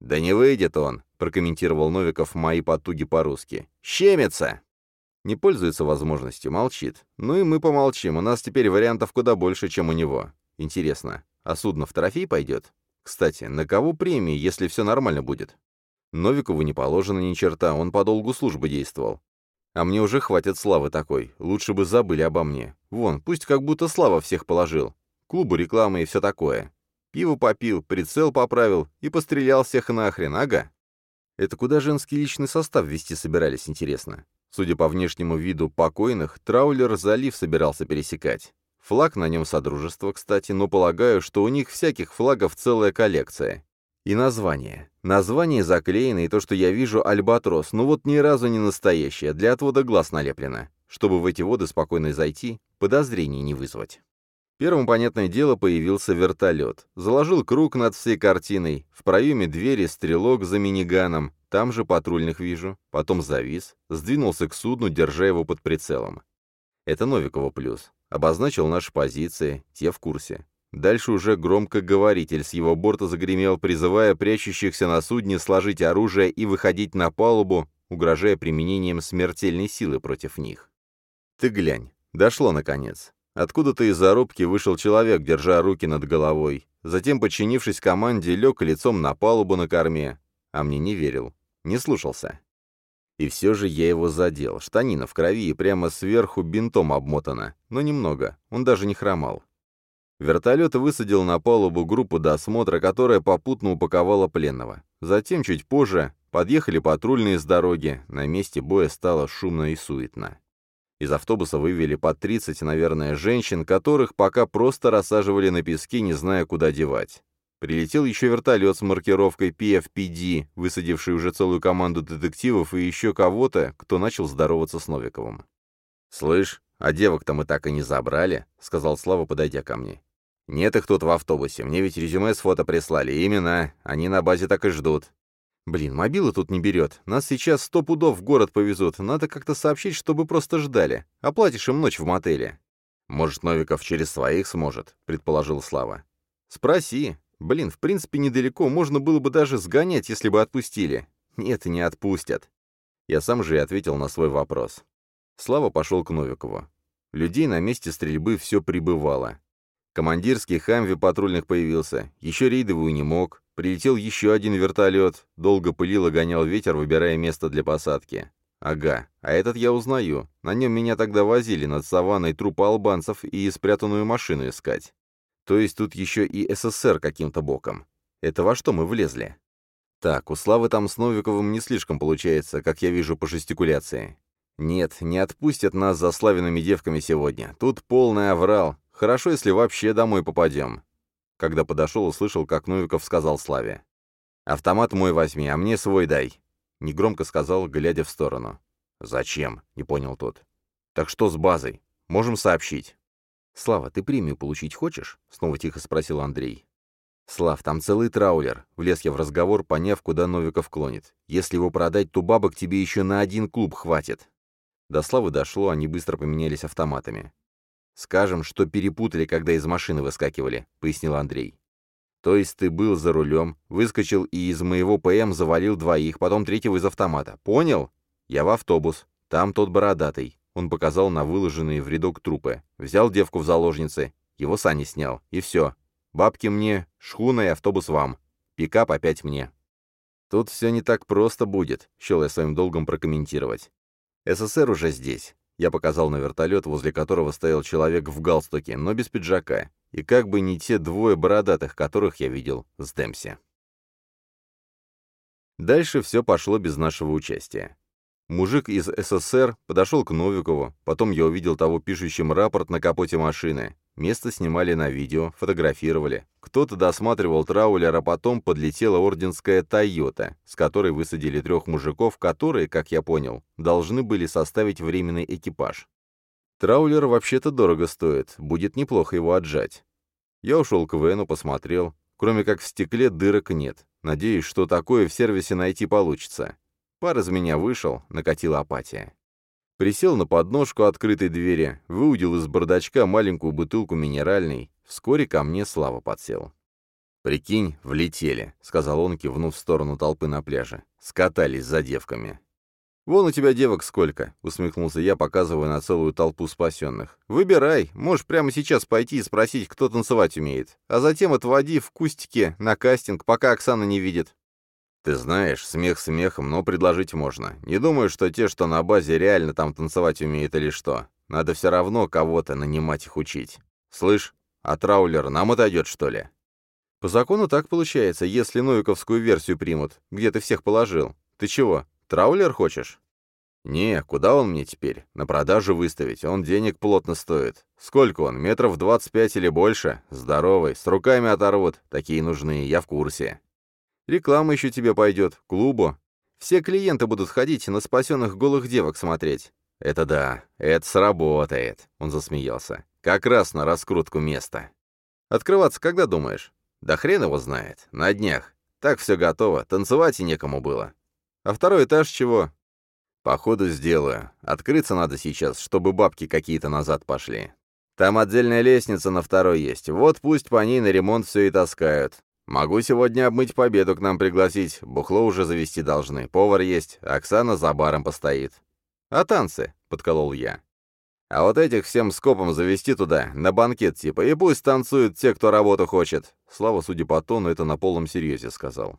[SPEAKER 1] «Да не выйдет он», — прокомментировал Новиков мои потуги по-русски. «Щемится!» Не пользуется возможностью, молчит. Ну и мы помолчим, у нас теперь вариантов куда больше, чем у него. Интересно, а судно в трофей пойдет? Кстати, на кого премии, если все нормально будет? Новикову не положено ни черта, он по долгу службы действовал. А мне уже хватит славы такой, лучше бы забыли обо мне. Вон, пусть как будто слава всех положил. Клубу рекламы и все такое. Пиво попил, прицел поправил и пострелял всех нахрен, ага. Это куда женский личный состав вести собирались, интересно? Судя по внешнему виду покойных, траулер залив собирался пересекать. Флаг на нем Содружества, кстати, но полагаю, что у них всяких флагов целая коллекция. И название. Название заклеено, и то, что я вижу, альбатрос, но вот ни разу не настоящее, для отвода глаз налеплено. Чтобы в эти воды спокойно зайти, подозрений не вызвать. Первым, понятное дело, появился вертолет. Заложил круг над всей картиной. В проеме двери стрелок за миниганом. Там же патрульных вижу. Потом завис. Сдвинулся к судну, держа его под прицелом. Это Новикова плюс. Обозначил наши позиции. Те в курсе. Дальше уже громкоговоритель с его борта загремел, призывая прячущихся на судне сложить оружие и выходить на палубу, угрожая применением смертельной силы против них. Ты глянь, дошло наконец. Откуда-то из зарубки вышел человек, держа руки над головой. Затем, подчинившись команде, лег лицом на палубу на корме. А мне не верил, не слушался. И все же я его задел. Штанина в крови и прямо сверху бинтом обмотана. Но немного, он даже не хромал. Вертолет высадил на палубу группу досмотра, которая попутно упаковала пленного. Затем, чуть позже, подъехали патрульные с дороги, на месте боя стало шумно и суетно. Из автобуса вывели по 30, наверное, женщин, которых пока просто рассаживали на песке, не зная, куда девать. Прилетел еще вертолет с маркировкой PFPD, высадивший уже целую команду детективов и еще кого-то, кто начал здороваться с Новиковым. «Слышь, а девок-то мы так и не забрали», — сказал Слава, подойдя ко мне. «Нет их тут в автобусе. Мне ведь резюме с фото прислали. Имена. Они на базе так и ждут». «Блин, мобила тут не берет. Нас сейчас сто пудов в город повезут. Надо как-то сообщить, чтобы просто ждали. Оплатишь им ночь в мотеле». «Может, Новиков через своих сможет?» — предположил Слава.
[SPEAKER 2] «Спроси. Блин, в принципе, недалеко, можно было бы даже сгонять, если бы отпустили. Нет, не отпустят». Я сам же и ответил на свой вопрос. Слава пошел к Новикову. Людей на месте стрельбы все прибывало. Командирский хамви патрульных появился, еще рейдовую не мог, прилетел еще один вертолет, долго пылил и гонял ветер, выбирая место для посадки. Ага, а этот я узнаю. На нем меня тогда возили над саванной трупы албанцев и спрятанную машину искать. То есть тут еще и СССР каким-то боком. Это во что мы влезли? Так, у Славы там с Новиковым не слишком получается, как я вижу по жестикуляции. Нет, не отпустят нас за славяными девками сегодня. Тут полный аврал. Хорошо, если вообще домой попадем. Когда подошел, услышал, как Новиков сказал Славе. «Автомат мой возьми, а мне свой дай», — негромко сказал, глядя в сторону. «Зачем?» — не понял тот. «Так что с базой? Можем сообщить». «Слава, ты премию получить хочешь?» — снова тихо спросил Андрей. «Слав, там целый траулер», — влез я в разговор, поняв, куда Новиков клонит. «Если его продать, то бабок тебе еще на один клуб хватит». До Славы дошло, они быстро поменялись автоматами. «Скажем, что перепутали, когда из машины выскакивали», — пояснил Андрей. «То есть ты был за рулем, выскочил и из моего ПМ завалил двоих, потом третьего из автомата. Понял? Я в автобус. Там тот бородатый». Он показал на выложенные в рядок трупы. Взял девку в заложницы. Его Сани снял. И все. Бабки мне, шхуна и автобус вам. Пикап опять мне. Тут все не так просто будет, счел я своим долгом прокомментировать. СССР уже здесь. Я показал на вертолет, возле которого стоял человек в галстуке, но без пиджака, и как бы не те двое бородатых, которых я видел с Демси. Дальше все пошло без нашего участия. Мужик из СССР подошел к Новикову, потом я увидел того пишущим рапорт на капоте машины. Место снимали на видео, фотографировали. Кто-то досматривал траулер, а потом подлетела орденская «Тойота», с которой высадили трех мужиков, которые, как я понял, должны были составить временный экипаж. Траулер вообще-то дорого стоит, будет неплохо его отжать. Я ушел к Вену, посмотрел. Кроме как в стекле дырок нет. Надеюсь, что такое в сервисе найти получится. Пар из меня вышел, накатила апатия. Присел на подножку открытой двери, выудил из бардачка маленькую бутылку минеральной. Вскоре ко мне Слава подсел. «Прикинь, влетели», — сказал он, кивнув в сторону толпы на пляже. «Скатались за девками». «Вон у тебя девок сколько», — усмехнулся я, показывая на целую толпу спасенных. «Выбирай, можешь прямо сейчас пойти и спросить, кто танцевать умеет, а затем отводи в кустике на кастинг, пока Оксана не видит. Ты знаешь, смех смехом, но предложить можно. Не думаю, что те, что на базе, реально там танцевать умеют или что. Надо все равно кого-то нанимать их учить. Слышь, а траулер нам отойдет, что ли? По закону так получается, если новиковскую версию примут, где ты всех положил. Ты чего, траулер хочешь? «Не, куда он мне теперь? На продажу выставить, он денег плотно стоит. Сколько он, метров двадцать пять или больше? Здоровый, с руками оторвут, такие нужны, я в курсе». Реклама еще тебе пойдет, клубу. Все клиенты будут ходить на спасенных голых девок смотреть. Это да, это сработает, он засмеялся. Как раз на раскрутку места. Открываться когда думаешь? Да хрен его знает, на днях. Так все готово, танцевать и некому было. А второй этаж чего? Походу сделаю. Открыться надо сейчас, чтобы бабки какие-то назад пошли. Там отдельная лестница на второй есть. Вот пусть по ней на ремонт все и таскают. «Могу сегодня обмыть победу к нам пригласить. Бухло уже завести должны. Повар есть. Оксана за баром постоит». «А танцы?» — подколол я. «А вот этих всем скопом завести туда, на банкет типа, и пусть танцуют те, кто работу хочет». Слава, судя по тону, это на полном серьезе сказал.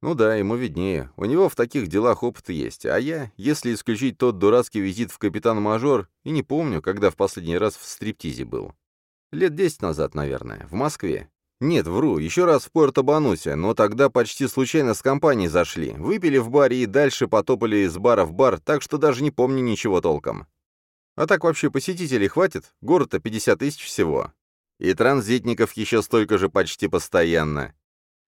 [SPEAKER 2] «Ну да, ему виднее. У него в таких делах опыт есть. А я, если исключить тот дурацкий визит в капитан-мажор, и не помню, когда в последний раз в стриптизе был. Лет десять назад, наверное, в Москве. Нет, вру, еще раз в Пуэрто-Банусе, но тогда почти случайно с компанией зашли, выпили в баре и дальше потопали из бара в бар, так что даже не помню ничего толком. А так вообще посетителей хватит? Город-то 50 тысяч всего. И транзитников еще столько же почти постоянно.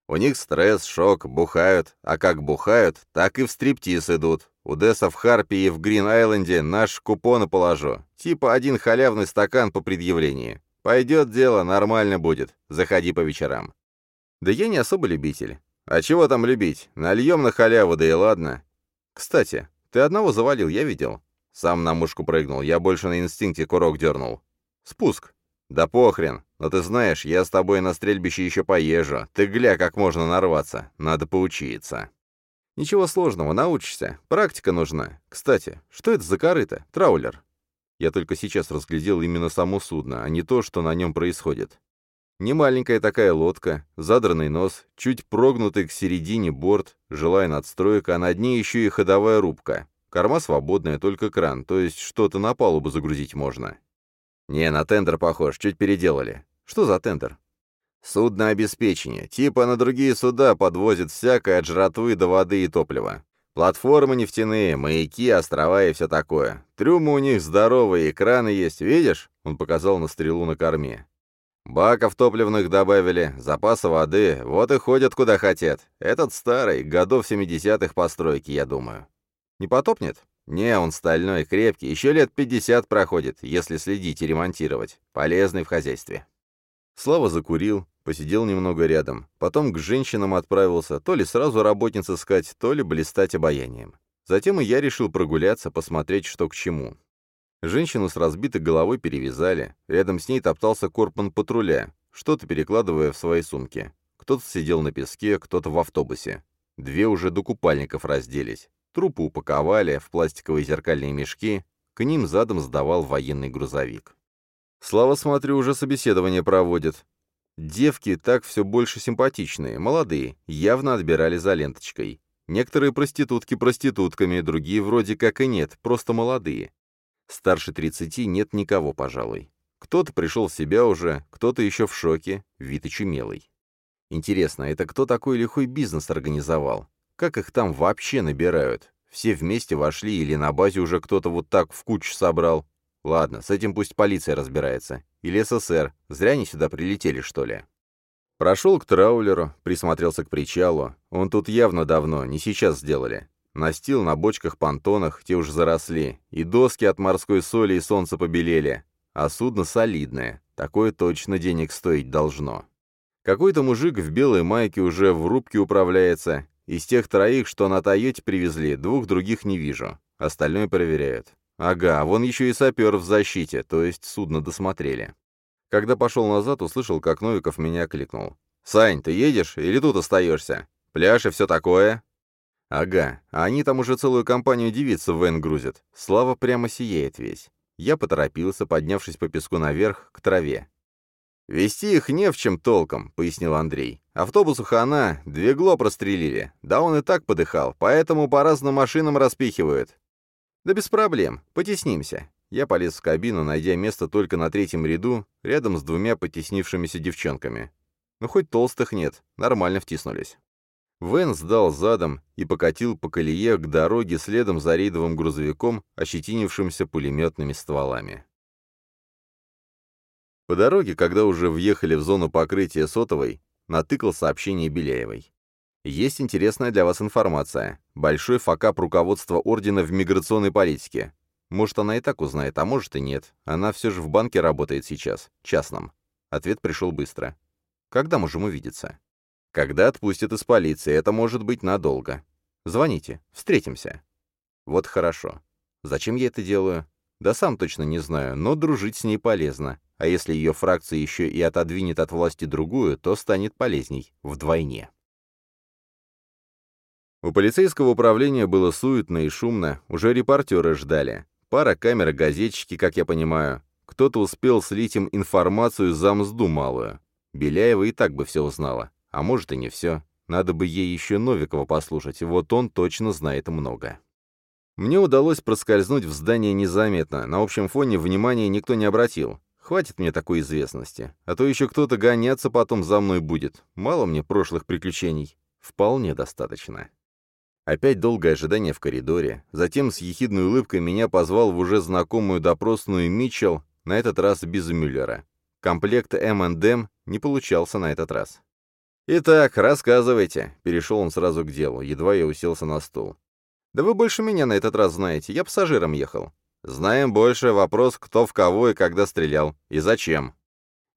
[SPEAKER 2] У них стресс, шок, бухают, а как бухают, так и в стриптиз идут. У Десса в Харпи и в Грин-Айленде наш купоны положу. Типа один халявный стакан по предъявлении. Пойдет дело, нормально будет. Заходи по вечерам. Да я не особо любитель. А чего там любить? Нальем на халяву, да и ладно. Кстати, ты одного завалил, я видел. Сам на мушку прыгнул, я больше на инстинкте курок дернул.
[SPEAKER 1] Спуск. Да похрен. Но ты знаешь, я с тобой на стрельбище еще поезжу. Ты гля, как можно нарваться. Надо поучиться. Ничего сложного, научишься. Практика нужна. Кстати, что это за корыто? Траулер. Я только сейчас разглядел именно само судно, а не то, что на нем происходит. Немаленькая такая лодка, задранный нос, чуть прогнутый к середине борт, жилая надстройка, а на дне еще и ходовая рубка. Корма свободная, только кран, то есть что-то на палубу загрузить можно. Не, на тендер похож, чуть переделали. Что за тендер? Судно обеспечение. Типа на другие суда подвозят всякое от жратвы до воды и топлива. Платформы нефтяные, маяки, острова и все такое. Трюмы у них здоровые, экраны есть, видишь? Он показал на стрелу на корме. Баков топливных добавили, запаса воды, вот и ходят куда хотят. Этот старый, годов 70-х постройки, я думаю. Не потопнет? Не, он стальной, крепкий, еще лет 50 проходит, если следить и ремонтировать. Полезный в хозяйстве. Слава закурил, посидел немного рядом, потом к женщинам отправился, то ли сразу работниц искать, то ли блистать обаянием. Затем и я решил прогуляться, посмотреть, что к чему. Женщину с разбитой головой перевязали. Рядом с ней топтался корпан патруля, что-то перекладывая в свои сумки. Кто-то сидел на песке, кто-то в автобусе. Две уже до купальников разделись. Трупы упаковали в пластиковые зеркальные мешки. К ним задом сдавал военный грузовик. Слава, смотрю, уже собеседование проводит. Девки так все больше симпатичные, молодые, явно отбирали за ленточкой. Некоторые проститутки проститутками, другие вроде как и нет, просто молодые. Старше 30 нет никого, пожалуй. Кто-то пришел в себя уже, кто-то еще в шоке, вид очумелый. Интересно, это кто такой лихой бизнес организовал? Как их там вообще набирают? Все вместе вошли или на базе уже кто-то вот так в кучу собрал? Ладно, с этим пусть полиция разбирается. Или СССР. Зря они сюда прилетели, что ли? Прошел к траулеру, присмотрелся к причалу. Он тут явно давно, не сейчас сделали. Настил на бочках-понтонах, те уже заросли, и доски от морской соли и солнца побелели. А судно солидное, такое точно денег стоить должно. Какой-то мужик в белой майке уже в рубке управляется. Из тех троих, что на Тойоте привезли, двух других не вижу. Остальное проверяют. Ага, вон еще и сапер в защите, то есть судно досмотрели. Когда пошел назад, услышал, как Новиков меня кликнул. «Сань, ты едешь или тут остаешься? Пляж и все такое?» Ага, а они там уже целую компанию девиц в Вен грузят. Слава прямо сияет весь. Я поторопился, поднявшись по песку наверх, к траве. «Вести их не в чем толком», — пояснил Андрей. «Автобусу хана, две гло прострелили. Да он и так подыхал, поэтому по разным машинам распихивают». «Да без проблем, потеснимся». Я полез в кабину, найдя место только на третьем ряду, рядом с двумя потеснившимися девчонками. Ну, хоть толстых нет, нормально втиснулись. Вэн сдал задом и покатил по колее к дороге следом за рейдовым грузовиком, ощетинившимся пулеметными стволами. По дороге, когда уже въехали в зону покрытия сотовой, натыкал сообщение Беляевой. Есть интересная для вас информация. Большой факап руководства Ордена в миграционной политике. Может, она и так узнает, а может и нет. Она все же в банке работает сейчас, частном. Ответ пришел быстро. Когда можем увидеться? Когда отпустят из полиции, это может быть надолго. Звоните, встретимся. Вот хорошо. Зачем я это делаю? Да сам точно не знаю, но дружить с ней полезно. А если ее фракция еще и отодвинет от власти другую, то станет полезней вдвойне. У полицейского управления было суетно и шумно, уже репортеры ждали. Пара камер газетчики, как я понимаю. Кто-то успел слить им информацию за мзду малую. Беляева и так бы все узнала. А может и не все. Надо бы ей еще Новикова послушать, вот он точно знает много. Мне удалось проскользнуть в здание незаметно, на общем фоне внимания никто не обратил. Хватит мне такой известности, а то еще кто-то гоняться потом за мной будет. Мало мне прошлых приключений. Вполне достаточно. Опять долгое ожидание в коридоре. Затем с ехидной улыбкой меня позвал в уже знакомую допросную Митчелл, на этот раз без Мюллера. Комплект M&M не получался на этот раз. «Итак, рассказывайте», — перешел он сразу к делу, едва я уселся на стул. «Да вы больше меня на этот раз знаете, я пассажиром ехал». «Знаем больше, вопрос, кто в кого и когда стрелял, и зачем».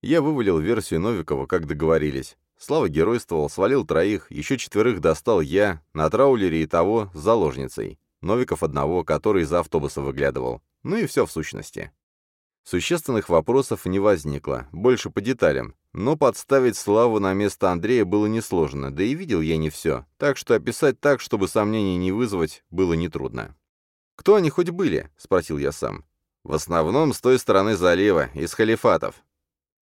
[SPEAKER 1] Я вывалил версию Новикова, как договорились. Слава геройствовал, свалил троих, еще четверых достал я, на траулере и того, с заложницей. Новиков одного, который из автобуса выглядывал. Ну и все в сущности.
[SPEAKER 2] Существенных вопросов не возникло, больше по деталям, но подставить Славу на место Андрея было несложно, да и видел я не все, так что описать так, чтобы сомнений не вызвать, было нетрудно. «Кто они хоть были?» — спросил я сам. «В основном с той стороны залива, из халифатов».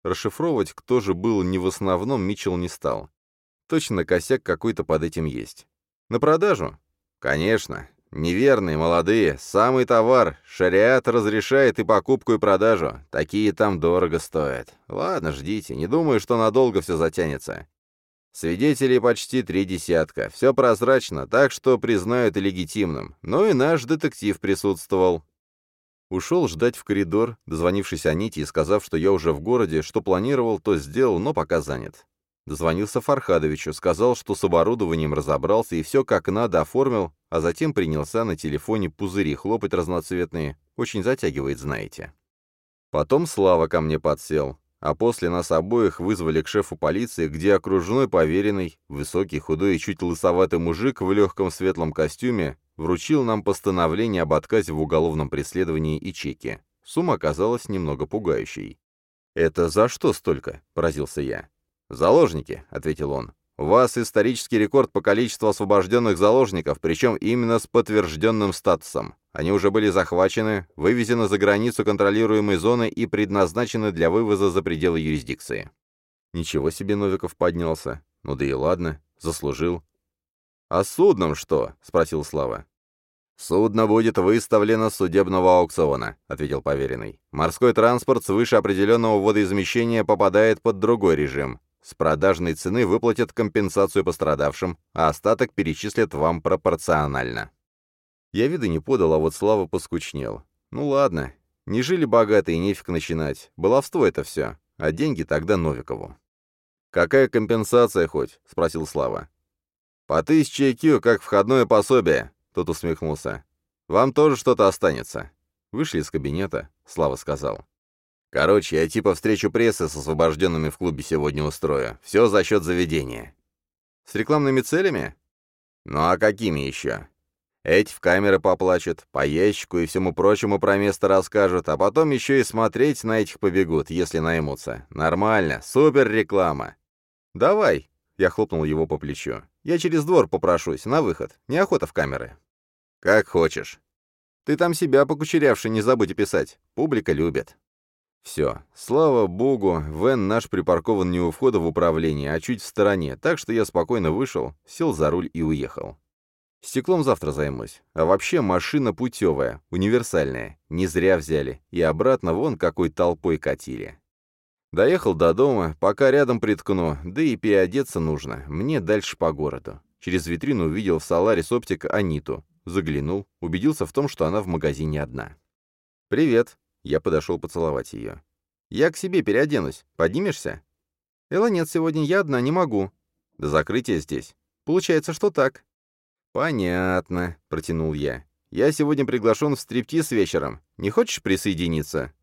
[SPEAKER 2] Расшифровывать, кто же был не в основном, Митчелл не стал. Точно косяк какой-то под этим есть. «На продажу?» «Конечно. Неверные, молодые, самый товар. Шариат разрешает и покупку, и продажу. Такие там дорого стоят. Ладно, ждите, не думаю, что надолго все затянется. Свидетелей почти три десятка. Все прозрачно, так что признают легитимным. Ну и наш детектив присутствовал. Ушел ждать в коридор, дозвонившись Аните и сказав, что я уже в городе, что планировал, то сделал, но пока занят. Дозвонился Фархадовичу, сказал, что с оборудованием разобрался и все как надо оформил, а затем принялся на телефоне пузыри хлопать разноцветные. Очень затягивает, знаете. Потом Слава ко мне подсел, а после нас обоих вызвали к шефу полиции, где окружной поверенный, высокий, худой и чуть лысоватый мужик в легком светлом костюме вручил нам постановление об отказе в уголовном преследовании и чеке. Сумма оказалась немного пугающей. «Это за что столько?» — поразился я. «Заложники», — ответил он. «У вас исторический рекорд по количеству освобожденных заложников, причем именно с подтвержденным статусом. Они уже были захвачены, вывезены за границу контролируемой зоны и предназначены для вывоза за пределы юрисдикции». Ничего себе Новиков поднялся. Ну да и ладно, заслужил. «А судном что?» — спросил Слава. «Судно будет выставлено с судебного аукциона», — ответил поверенный. «Морской транспорт свыше определенного водоизмещения попадает под другой режим. С продажной цены выплатят компенсацию пострадавшим, а остаток перечислят вам пропорционально. Я вида не подал, а вот Слава поскучнел. Ну ладно, не жили богатые, нефиг начинать. Баловство это все, а деньги тогда Новикову. «Какая компенсация хоть?» — спросил Слава. «По тысяче IQ, как входное пособие», — тот усмехнулся. «Вам тоже что-то останется». Вышли из кабинета, Слава сказал. Короче, я типа встречу прессы с освобожденными в клубе сегодня устрою. Все за счет заведения. С рекламными целями? Ну а какими еще? Эти в камеры поплачут, по ящику и всему прочему про место расскажут, а потом еще и смотреть на этих побегут, если наймутся. Нормально, супер реклама. Давай, я хлопнул его по плечу. Я через двор попрошусь, на выход. Неохота в камеры. Как хочешь. Ты там себя покучерявший не забудь писать. Публика любит. Все, слава богу, Вен наш припаркован не у входа в управление, а чуть в стороне, так что я спокойно вышел, сел за руль и уехал. Стеклом завтра займусь. А вообще машина путевая, универсальная, не зря взяли, и обратно вон какой толпой катили. Доехал до дома, пока рядом приткну, да и переодеться нужно, мне дальше по городу. Через витрину увидел в Соларис Оптика Аниту. Заглянул, убедился в том, что она в магазине одна. «Привет», я подошел поцеловать ее. «Я к себе переоденусь. Поднимешься?» «Элла нет, сегодня я одна, не могу». «До закрытия здесь». «Получается, что так». «Понятно», — протянул я. «Я сегодня приглашен в стриптиз вечером. Не хочешь присоединиться?»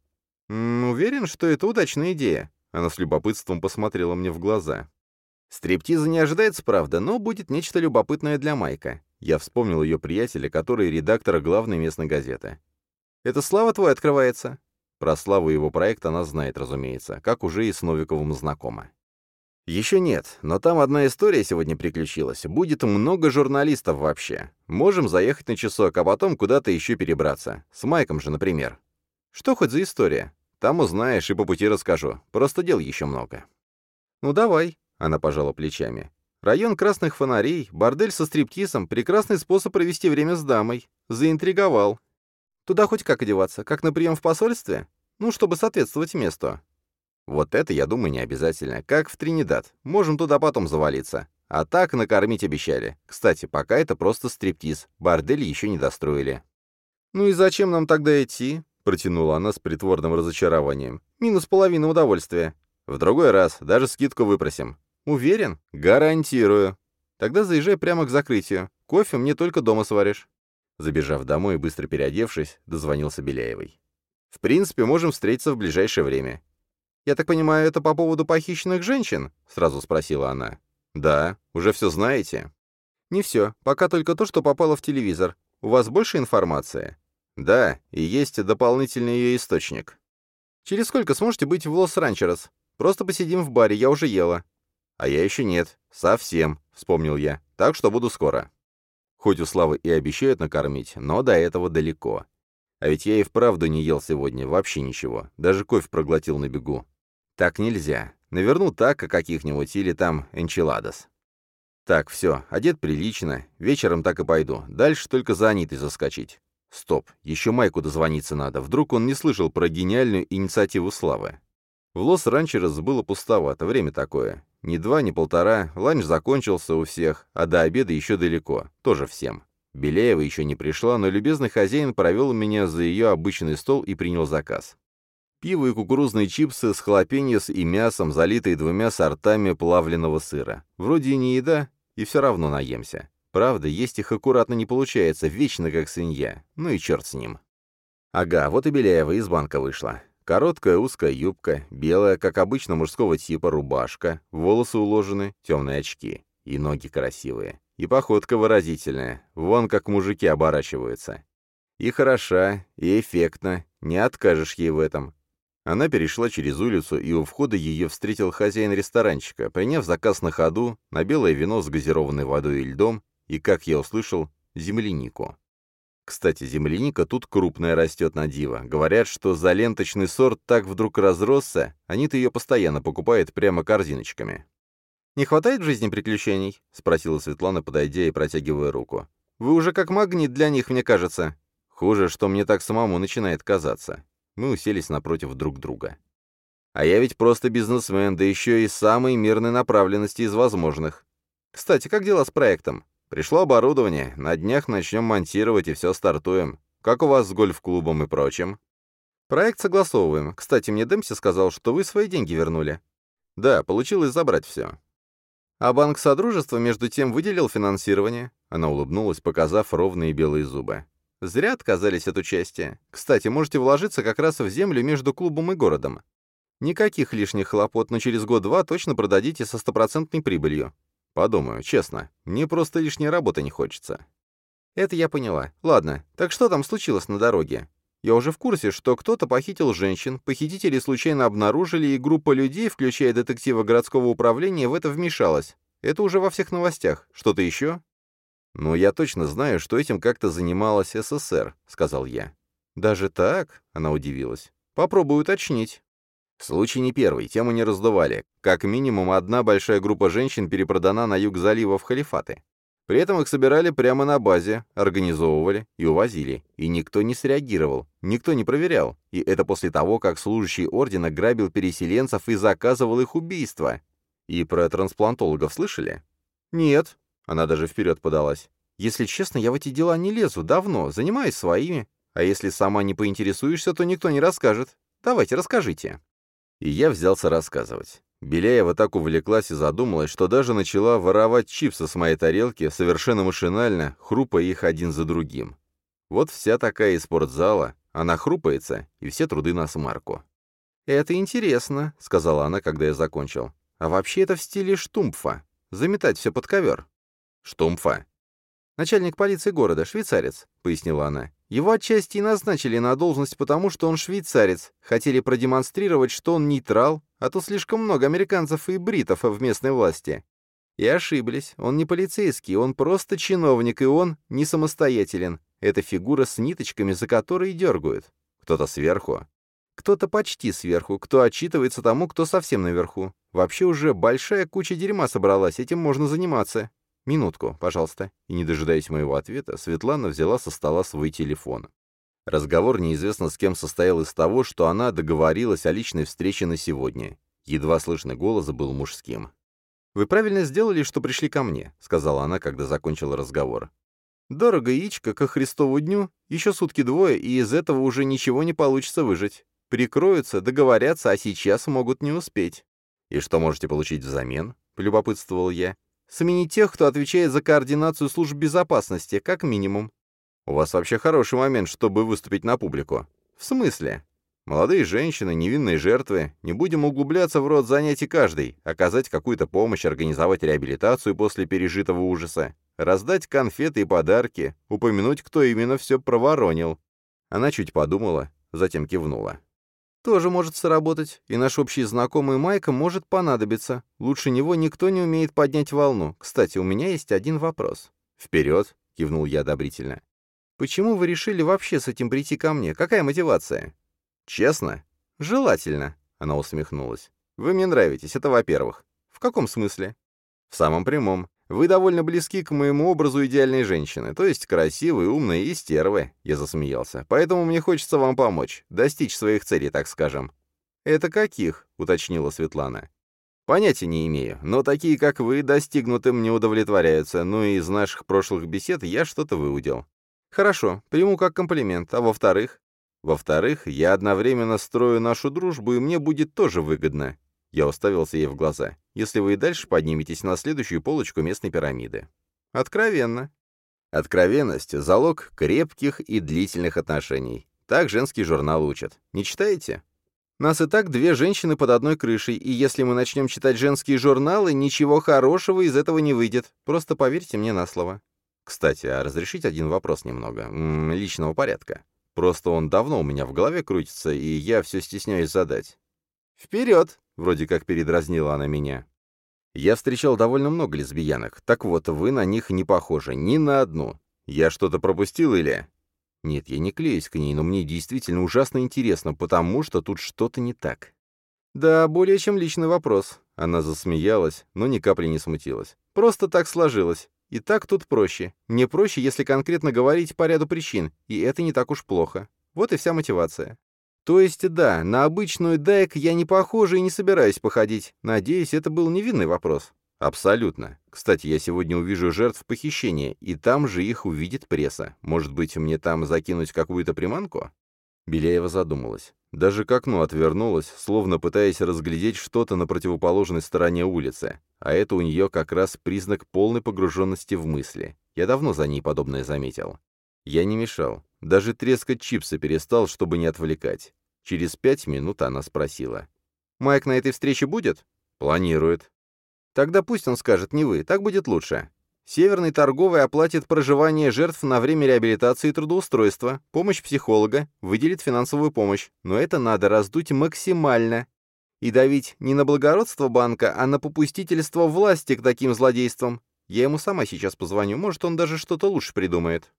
[SPEAKER 2] М -м, «Уверен, что это удачная идея». Она с любопытством посмотрела мне в глаза. «Стриптиза не ожидается, правда, но будет нечто любопытное для Майка». Я вспомнил ее приятеля, который редактор главной местной газеты. Это Слава твой открывается?» Про Славу его проект она знает, разумеется, как уже и с Новиковым знакома. «Еще нет, но там одна история сегодня приключилась. Будет много журналистов вообще. Можем заехать на часок, а потом куда-то еще перебраться. С Майком же, например. Что хоть за история? Там узнаешь и по пути расскажу. Просто дел еще много». «Ну давай», — она пожала плечами. «Район красных фонарей, бордель со стриптизом — прекрасный способ провести время с дамой. Заинтриговал. Туда хоть как одеваться? Как на прием в посольстве? Ну, чтобы соответствовать месту. Вот это, я думаю, не обязательно. Как в Тринидад. Можем туда потом завалиться. А так накормить обещали. Кстати, пока это просто стриптиз. Бордель еще не достроили. «Ну и зачем нам тогда идти?» — протянула она с притворным разочарованием. «Минус половина удовольствия. В другой раз даже скидку выпросим». «Уверен?» «Гарантирую». «Тогда заезжай прямо к закрытию. Кофе мне только дома сваришь». Забежав домой и быстро переодевшись, дозвонился Беляевой. «В принципе, можем встретиться в ближайшее время». «Я так понимаю, это по поводу похищенных женщин?» — сразу спросила она. «Да, уже все знаете?» «Не все, пока только то, что попало в телевизор. У вас больше информации?» «Да, и есть дополнительный ее источник». «Через сколько сможете быть в Лос-Ранчерос? Просто посидим в баре, я уже ела». «А я еще нет. Совсем», — вспомнил я. «Так что буду скоро». Хоть у Славы и обещают накормить, но до этого далеко. А ведь я и вправду не ел сегодня, вообще ничего. Даже кофе проглотил на бегу. Так нельзя. Наверну такос каких-нибудь, или там энчиладос. Так, все, одет прилично, вечером так и пойду. Дальше только за Анитой заскочить. Стоп, еще Майку дозвониться надо, вдруг он не слышал про гениальную инициативу Славы. В Лос-Ранчерос было пустовато, время такое. Ни два, ни полтора, ланч закончился у всех, а до обеда еще далеко, тоже всем. Беляева еще не пришла, но любезный хозяин провел меня за ее обычный стол и принял заказ. Пиво и кукурузные чипсы с халапеньос и мясом, залитые двумя сортами плавленного сыра. Вроде и не еда, и все равно наемся. Правда, есть их аккуратно не получается, вечно как свинья. Ну и черт с ним. Ага, вот и Беляева из банка вышла. Короткая узкая юбка, белая, как обычно мужского типа, рубашка, волосы уложены, темные очки. И ноги красивые. И походка выразительная. Вон как мужики оборачиваются. И хороша, и эффектно. Не откажешь ей в этом. Она перешла через улицу, и у входа ее встретил хозяин ресторанчика, приняв заказ на ходу, на белое вино с газированной водой и льдом, и, как я услышал, землянику. Кстати, земляника тут крупная растет на диво. Говорят, что за ленточный сорт так вдруг разросся, они-то ее постоянно покупают прямо корзиночками. «Не хватает в жизни приключений?» — спросила Светлана, подойдя и протягивая руку. «Вы уже как магнит для них, мне кажется. Хуже, что мне так самому начинает казаться. Мы уселись напротив друг друга. А я ведь просто бизнесмен, да еще и самой мирной направленности из возможных. Кстати, как дела с проектом? Пришло оборудование, на днях начнем монтировать и все стартуем. Как у вас с гольф-клубом и прочим? Проект согласовываем. Кстати, мне Дэмси сказал, что вы свои деньги вернули. Да, получилось забрать все. А банк Содружества, между тем, выделил финансирование. Она улыбнулась, показав ровные белые зубы. Зря отказались от участия. Кстати, можете вложиться как раз в землю между клубом и городом. Никаких лишних хлопот, но через год-два точно продадите со стопроцентной прибылью. Подумаю, честно, мне просто лишней работы не хочется. Это я поняла. Ладно, так что там случилось на дороге? Я уже в курсе, что кто-то похитил женщин, похитители случайно обнаружили, и группа людей, включая детектива городского управления, в это вмешалась. Это уже во всех новостях. Что-то еще? «Ну, я точно знаю, что этим как-то занималась СССР», — сказал я. «Даже так?» — она удивилась. «Попробую уточнить». Случай не первый, тему не раздували. Как минимум, одна большая группа женщин перепродана на юг залива в халифаты. При этом их собирали прямо на базе, организовывали и увозили. И никто не среагировал, никто не проверял. И это после того, как служащий ордена грабил переселенцев и заказывал их убийство. И про трансплантологов слышали? Нет, она даже вперед подалась. «Если честно, я в эти дела не лезу давно, занимаюсь своими. А если сама не поинтересуешься, то никто не расскажет. Давайте, расскажите». И я взялся рассказывать. Беляева так увлеклась и задумалась, что даже начала воровать чипсы с моей тарелки, совершенно машинально, хрупая их один за другим. Вот вся такая из спортзала, она хрупается, и все труды на смарку. «Это интересно», — сказала она, когда я закончил. «А вообще это в стиле штумпфа. Заметать все под ковер». «Штумфа». «Начальник полиции города, швейцарец», — пояснила она. «Его отчасти и назначили на должность потому, что он швейцарец. Хотели продемонстрировать, что он нейтрал, а то слишком много американцев и бритов в местной власти. И ошиблись. Он не полицейский, он просто чиновник, и он не самостоятелен. Это фигура с ниточками, за которые дергают. Кто-то сверху. Кто-то почти сверху, кто отчитывается тому, кто совсем наверху. Вообще уже большая куча дерьма собралась, этим можно заниматься. «Минутку, пожалуйста». И, не дожидаясь моего ответа, Светлана взяла со стола свой телефон. Разговор неизвестно с кем состоял из того, что она договорилась о личной встрече на сегодня. Едва слышный голос был мужским. «Вы правильно сделали, что пришли ко мне», — сказала она, когда закончила разговор. «Дорого яичко ко Христову дню, еще сутки двое, и из этого уже ничего не получится выжить. Прикроются, договорятся, а сейчас могут не успеть». «И что можете получить взамен?» — полюбопытствовал я. Сменить тех, кто отвечает за координацию служб безопасности, как минимум. У вас вообще хороший момент, чтобы выступить на публику. В смысле? Молодые женщины, невинные жертвы. Не будем углубляться в род занятий каждой. Оказать какую-то помощь, организовать реабилитацию после пережитого ужаса. Раздать конфеты и подарки. Упомянуть, кто именно все проворонил. Она чуть подумала, затем кивнула. Тоже может сработать, и наш общий знакомый Майка может понадобиться. Лучше него никто не умеет поднять волну. Кстати, у меня есть один вопрос.
[SPEAKER 1] «Вперед!» — кивнул я одобрительно.
[SPEAKER 2] «Почему вы решили вообще с этим прийти ко мне? Какая мотивация?»
[SPEAKER 1] «Честно?»
[SPEAKER 2] «Желательно», — она усмехнулась. «Вы мне нравитесь, это во-первых. В каком смысле?»
[SPEAKER 1] «В самом прямом. Вы довольно близки к моему образу идеальной женщины, то есть красивой, умной и стервы», — я засмеялся. «Поэтому мне хочется вам помочь, достичь своих целей, так скажем».
[SPEAKER 2] «Это каких?» — уточнила Светлана.
[SPEAKER 1] «Понятия не имею, но такие, как вы, достигнутым не удовлетворяются, ну и из наших прошлых бесед я что-то выудил».
[SPEAKER 2] «Хорошо, приму как комплимент, а во-вторых?»
[SPEAKER 1] «Во-вторых, я одновременно строю нашу дружбу, и мне будет тоже выгодно. Я уставился ей в глаза. «Если вы и дальше подниметесь на следующую полочку местной пирамиды».
[SPEAKER 2] «Откровенно».
[SPEAKER 1] «Откровенность — залог крепких и длительных отношений. Так женский журнал учат. Не читаете?»
[SPEAKER 2] «Нас и так две женщины под одной крышей, и если мы начнем читать женские журналы, ничего хорошего из этого не выйдет. Просто поверьте мне на слово».
[SPEAKER 1] «Кстати, а разрешить один вопрос немного? М -м, личного порядка. Просто он давно у меня в голове крутится, и я все стесняюсь задать».
[SPEAKER 2] «Вперед!»
[SPEAKER 1] Вроде как передразнила она меня. Я встречал довольно много лесбиянок. Так вот, вы на них не похожи, ни на одну. Я что-то пропустил или... Нет, я не клеюсь к ней, но мне действительно ужасно интересно, потому что тут что-то не так.
[SPEAKER 2] Да, более чем личный вопрос. Она засмеялась, но ни капли не смутилась. Просто так сложилось. И так тут проще. Мне проще, если конкретно говорить по ряду причин, и это не так уж плохо. Вот и вся мотивация. То есть, да, на обычную дайк я не похожа и не собираюсь походить. Надеюсь, это был невинный вопрос.
[SPEAKER 1] Абсолютно. Кстати, я сегодня увижу жертв похищения, и там же их увидит пресса. Может быть, мне там закинуть какую-то приманку? Беляева задумалась. Даже к окну отвернулась, словно пытаясь разглядеть что-то на противоположной стороне улицы. А это у нее как раз признак полной погруженности в мысли. Я давно за ней подобное заметил. Я не мешал. Даже трескать чипсы перестал, чтобы не отвлекать. Через пять минут она спросила.
[SPEAKER 2] «Майк на этой встрече будет?»
[SPEAKER 1] «Планирует».
[SPEAKER 2] «Тогда пусть он скажет, не вы, так будет лучше. Северный торговый оплатит проживание жертв на время реабилитации и трудоустройства, помощь психолога, выделит финансовую помощь, но это надо раздуть максимально. И давить не на благородство банка, а на попустительство власти к таким злодействам. Я ему сама сейчас позвоню, может, он даже что-то лучше придумает».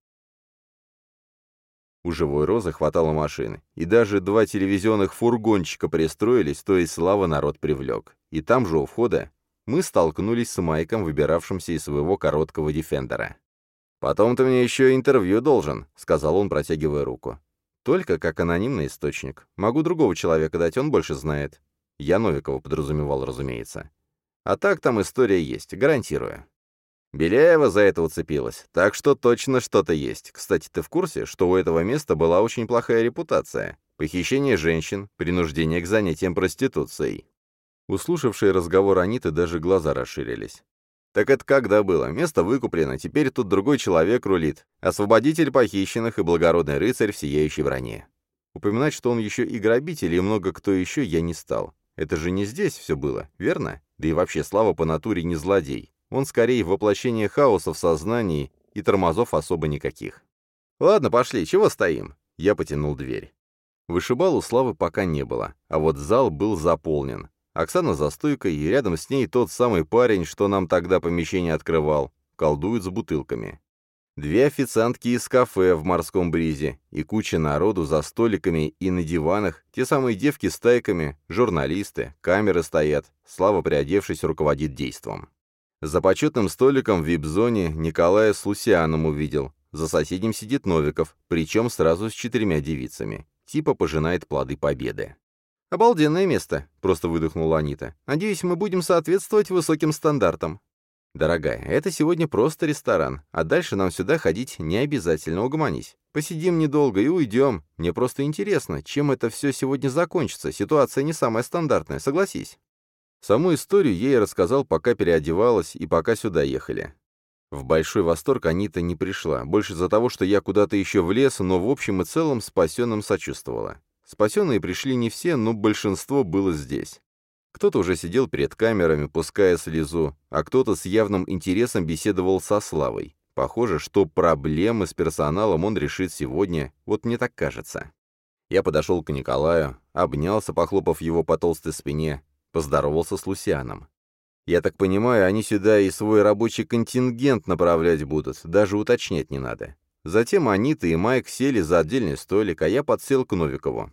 [SPEAKER 1] У живой розы хватало машин, и даже два телевизионных фургончика пристроились, то есть слава народ привлек. И там же у входа мы столкнулись с Майком, выбиравшимся из своего короткого дефендера. «Потом ты мне еще интервью должен», — сказал он, протягивая руку. «Только как анонимный источник. Могу другого человека дать, он больше знает». Я Новикова подразумевал, разумеется. А так там история есть, гарантирую. Беляева за это уцепилась, так что точно что-то есть. Кстати, ты в курсе, что у этого места была очень плохая репутация? Похищение женщин, принуждение к занятиям проституцией. Услышавшие разговор Аниты даже глаза расширились. Так это когда было? Место выкуплено, теперь тут другой человек рулит. Освободитель похищенных и благородный рыцарь в сияющей броне. Упоминать, что он еще и грабитель, и много кто еще, я не стал. Это же не здесь все было, верно? Да и вообще, Слава по натуре не злодей. Он скорее воплощение хаоса в сознании, и тормозов особо никаких. «Ладно, пошли, чего стоим?» Я потянул дверь. Вышибал у Славы пока не было, а вот зал был заполнен. Оксана за стойкой, и рядом с ней тот самый парень, что нам тогда помещение открывал, колдует с бутылками. Две официантки из кафе в морском бризе, и куча народу за столиками и на диванах, те самые девки с тайками, журналисты, камеры стоят, Слава, приодевшись, руководит действом. За почетным столиком в вип-зоне Николая с Лусианом увидел. За соседним сидит Новиков, причем сразу с четырьмя девицами. Типа пожинает плоды победы.
[SPEAKER 2] «Обалденное место», — просто выдохнула Анита. «Надеюсь, мы будем соответствовать высоким стандартам».
[SPEAKER 1] «Дорогая, это сегодня просто ресторан, а дальше нам сюда ходить не обязательно, угомонись. Посидим недолго и уйдем. Мне просто интересно, чем это все сегодня закончится. Ситуация не самая стандартная, согласись». Саму историю ей рассказал, пока переодевалась и пока сюда ехали. В большой восторг Анита не пришла, больше из-за того, что я куда-то еще влез, но в общем и целом спасенным сочувствовала. Спасенные пришли не все, но большинство было здесь. Кто-то уже сидел перед камерами, пуская слезу, а кто-то с явным интересом беседовал со Славой. Похоже, что проблемы с персоналом он решит сегодня, вот мне так кажется. Я подошел к Николаю, обнялся, похлопав его по толстой спине, поздоровался с Лусианом. Я так понимаю, они сюда и свой рабочий контингент направлять будут, даже уточнять не надо. Затем Анита и Майк сели за отдельный столик, а я подсел к Новикову.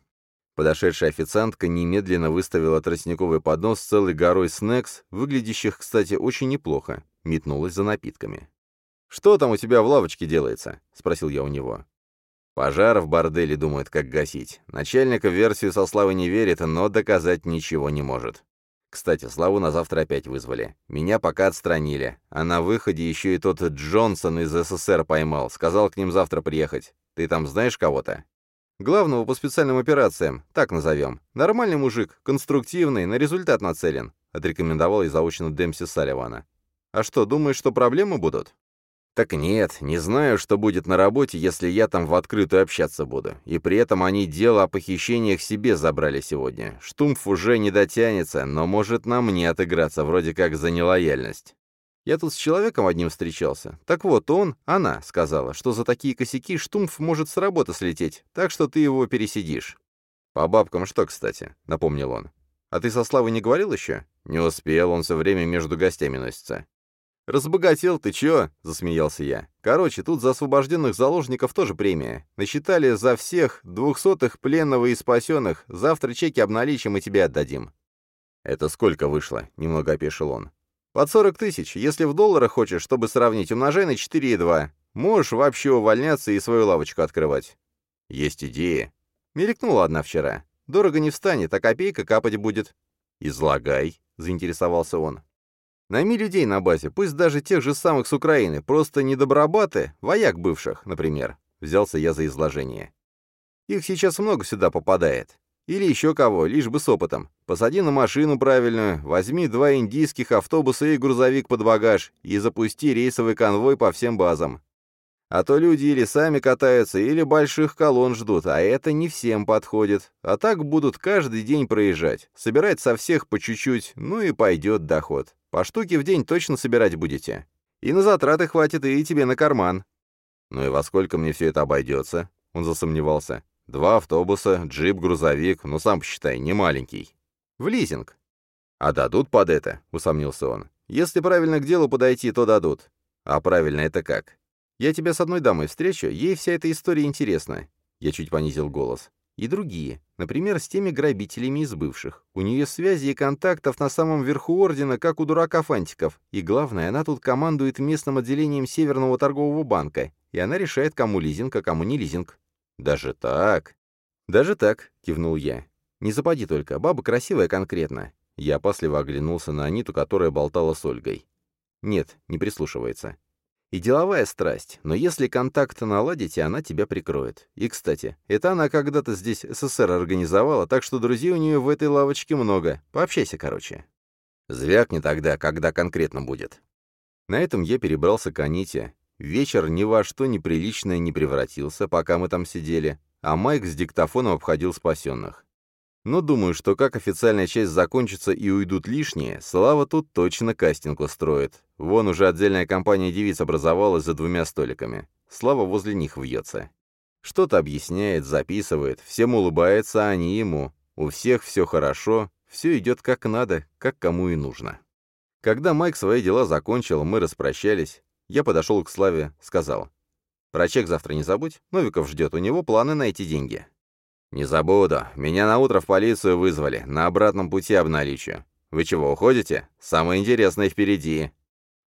[SPEAKER 1] Подошедшая официантка немедленно выставила тростниковый поднос с целой горой снекс, выглядящих, кстати, очень неплохо, метнулась за напитками. «Что там у тебя в лавочке делается?» — спросил я у него. Пожар в борделе думает, как гасить. Начальник в версию со Славой не верит, но доказать ничего не может. Кстати, Славу на завтра опять вызвали. Меня пока отстранили. А на выходе еще и тот Джонсон из СССР поймал. Сказал к ним завтра приехать. Ты там знаешь кого-то? Главного по специальным операциям, так назовем. Нормальный мужик, конструктивный, на результат нацелен», — отрекомендовал и заочно Демси Салливана. «А что, думаешь, что проблемы будут?» «Так нет, не знаю, что будет на работе, если я там в открытую общаться буду. И при этом они дело о похищениях себе забрали сегодня. Штумф уже не дотянется, но может на мне отыграться, вроде как за нелояльность. Я тут с человеком одним встречался. Так вот, он, она, сказала, что за такие косяки Штумф может с работы слететь, так что ты его пересидишь. «По бабкам что, кстати?» — напомнил он. «А ты со Славой не говорил еще?» «Не успел, он все время между гостями носится». «Разбогател ты чё?» — засмеялся я. «Короче, тут за освобожденных заложников тоже премия. Насчитали за всех двухсотых пленного и спасенных. Завтра чеки обналичим и тебе отдадим». «Это сколько вышло?» — немного опешил он. Под 40 тысяч. Если в долларах хочешь, чтобы сравнить, умножай на 4,2. Можешь вообще увольняться и свою лавочку открывать. Есть идея. Мелькнула одна вчера. Дорого не встанет, а копейка капать будет. Излагай, заинтересовался он. Найми людей на базе, пусть даже тех же самых с Украины, просто не добробаты, вояк бывших, например. Взялся я за изложение. Их сейчас много сюда попадает. Или еще кого, лишь бы с опытом. Посади на машину правильную, возьми два индийских автобуса и грузовик под багаж и запусти рейсовый конвой по всем базам. А то люди или сами катаются, или больших колонн ждут, а это не всем подходит. А так будут каждый день проезжать, собирать со всех по чуть-чуть, ну и пойдет доход. По штуке в день точно собирать будете. И на затраты хватит, и тебе на карман. Ну и во сколько мне все это обойдется? Он засомневался. Два автобуса, джип, грузовик, ну сам посчитай, не маленький. В лизинг. А дадут под это, усомнился он. Если правильно к делу подойти, то дадут. А правильно это как? Я тебя с одной дамой встречу, ей вся эта история интересна. Я чуть понизил голос. И другие. Например, с теми грабителями из бывших. У нее связи и контактов на самом верху ордена, как у дурака Фантиков. И главное, она тут командует местным отделением Северного торгового банка. И она решает, кому лизинг, а кому не лизинг. «Даже так?» «Даже так», — кивнул я. «Не запади только, баба красивая конкретно». Я опасливо оглянулся на Аниту, которая болтала с Ольгой. «Нет, не прислушивается. И деловая страсть, но если контакт наладите, она тебя прикроет. И, кстати, это она когда-то здесь СССР организовала, так что друзей у нее в этой лавочке много. Пообщайся, короче. Звякни тогда, когда конкретно будет. На этом я перебрался к Аните, Вечер ни во что неприличное не превратился, пока мы там сидели, а Майк с диктофоном обходил спасенных. Но думаю, что как официальная часть закончится и уйдут лишние, Слава тут точно кастинг устроит. Вон уже отдельная компания девиц образовалась за двумя столиками. Слава возле них вьется. Что-то объясняет, записывает, всем улыбается, а они ему. У всех все хорошо, все идет как надо, как кому и нужно. Когда Майк свои дела закончил, мы распрощались. Я подошел к Славе, сказал. «Про чек завтра не забудь, Новиков ждет, у него планы на эти деньги». «Не забуду. Меня на утро в полицию вызвали, на обратном пути обналичу. Вы чего, уходите? Самое интересное впереди».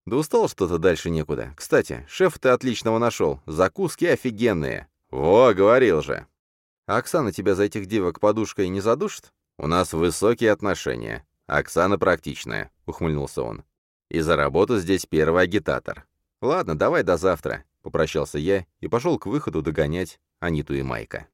[SPEAKER 1] «Да устал что-то дальше некуда. Кстати, шеф ты отличного нашел. Закуски офигенные. Во, говорил же». «А Оксана тебя за этих девок подушкой не задушит?» «У нас высокие отношения. Оксана практичная», — ухмыльнулся он. «И за работу здесь первый агитатор. «Ладно, давай до завтра», — попрощался я и пошел к выходу догонять Аниту и Майка.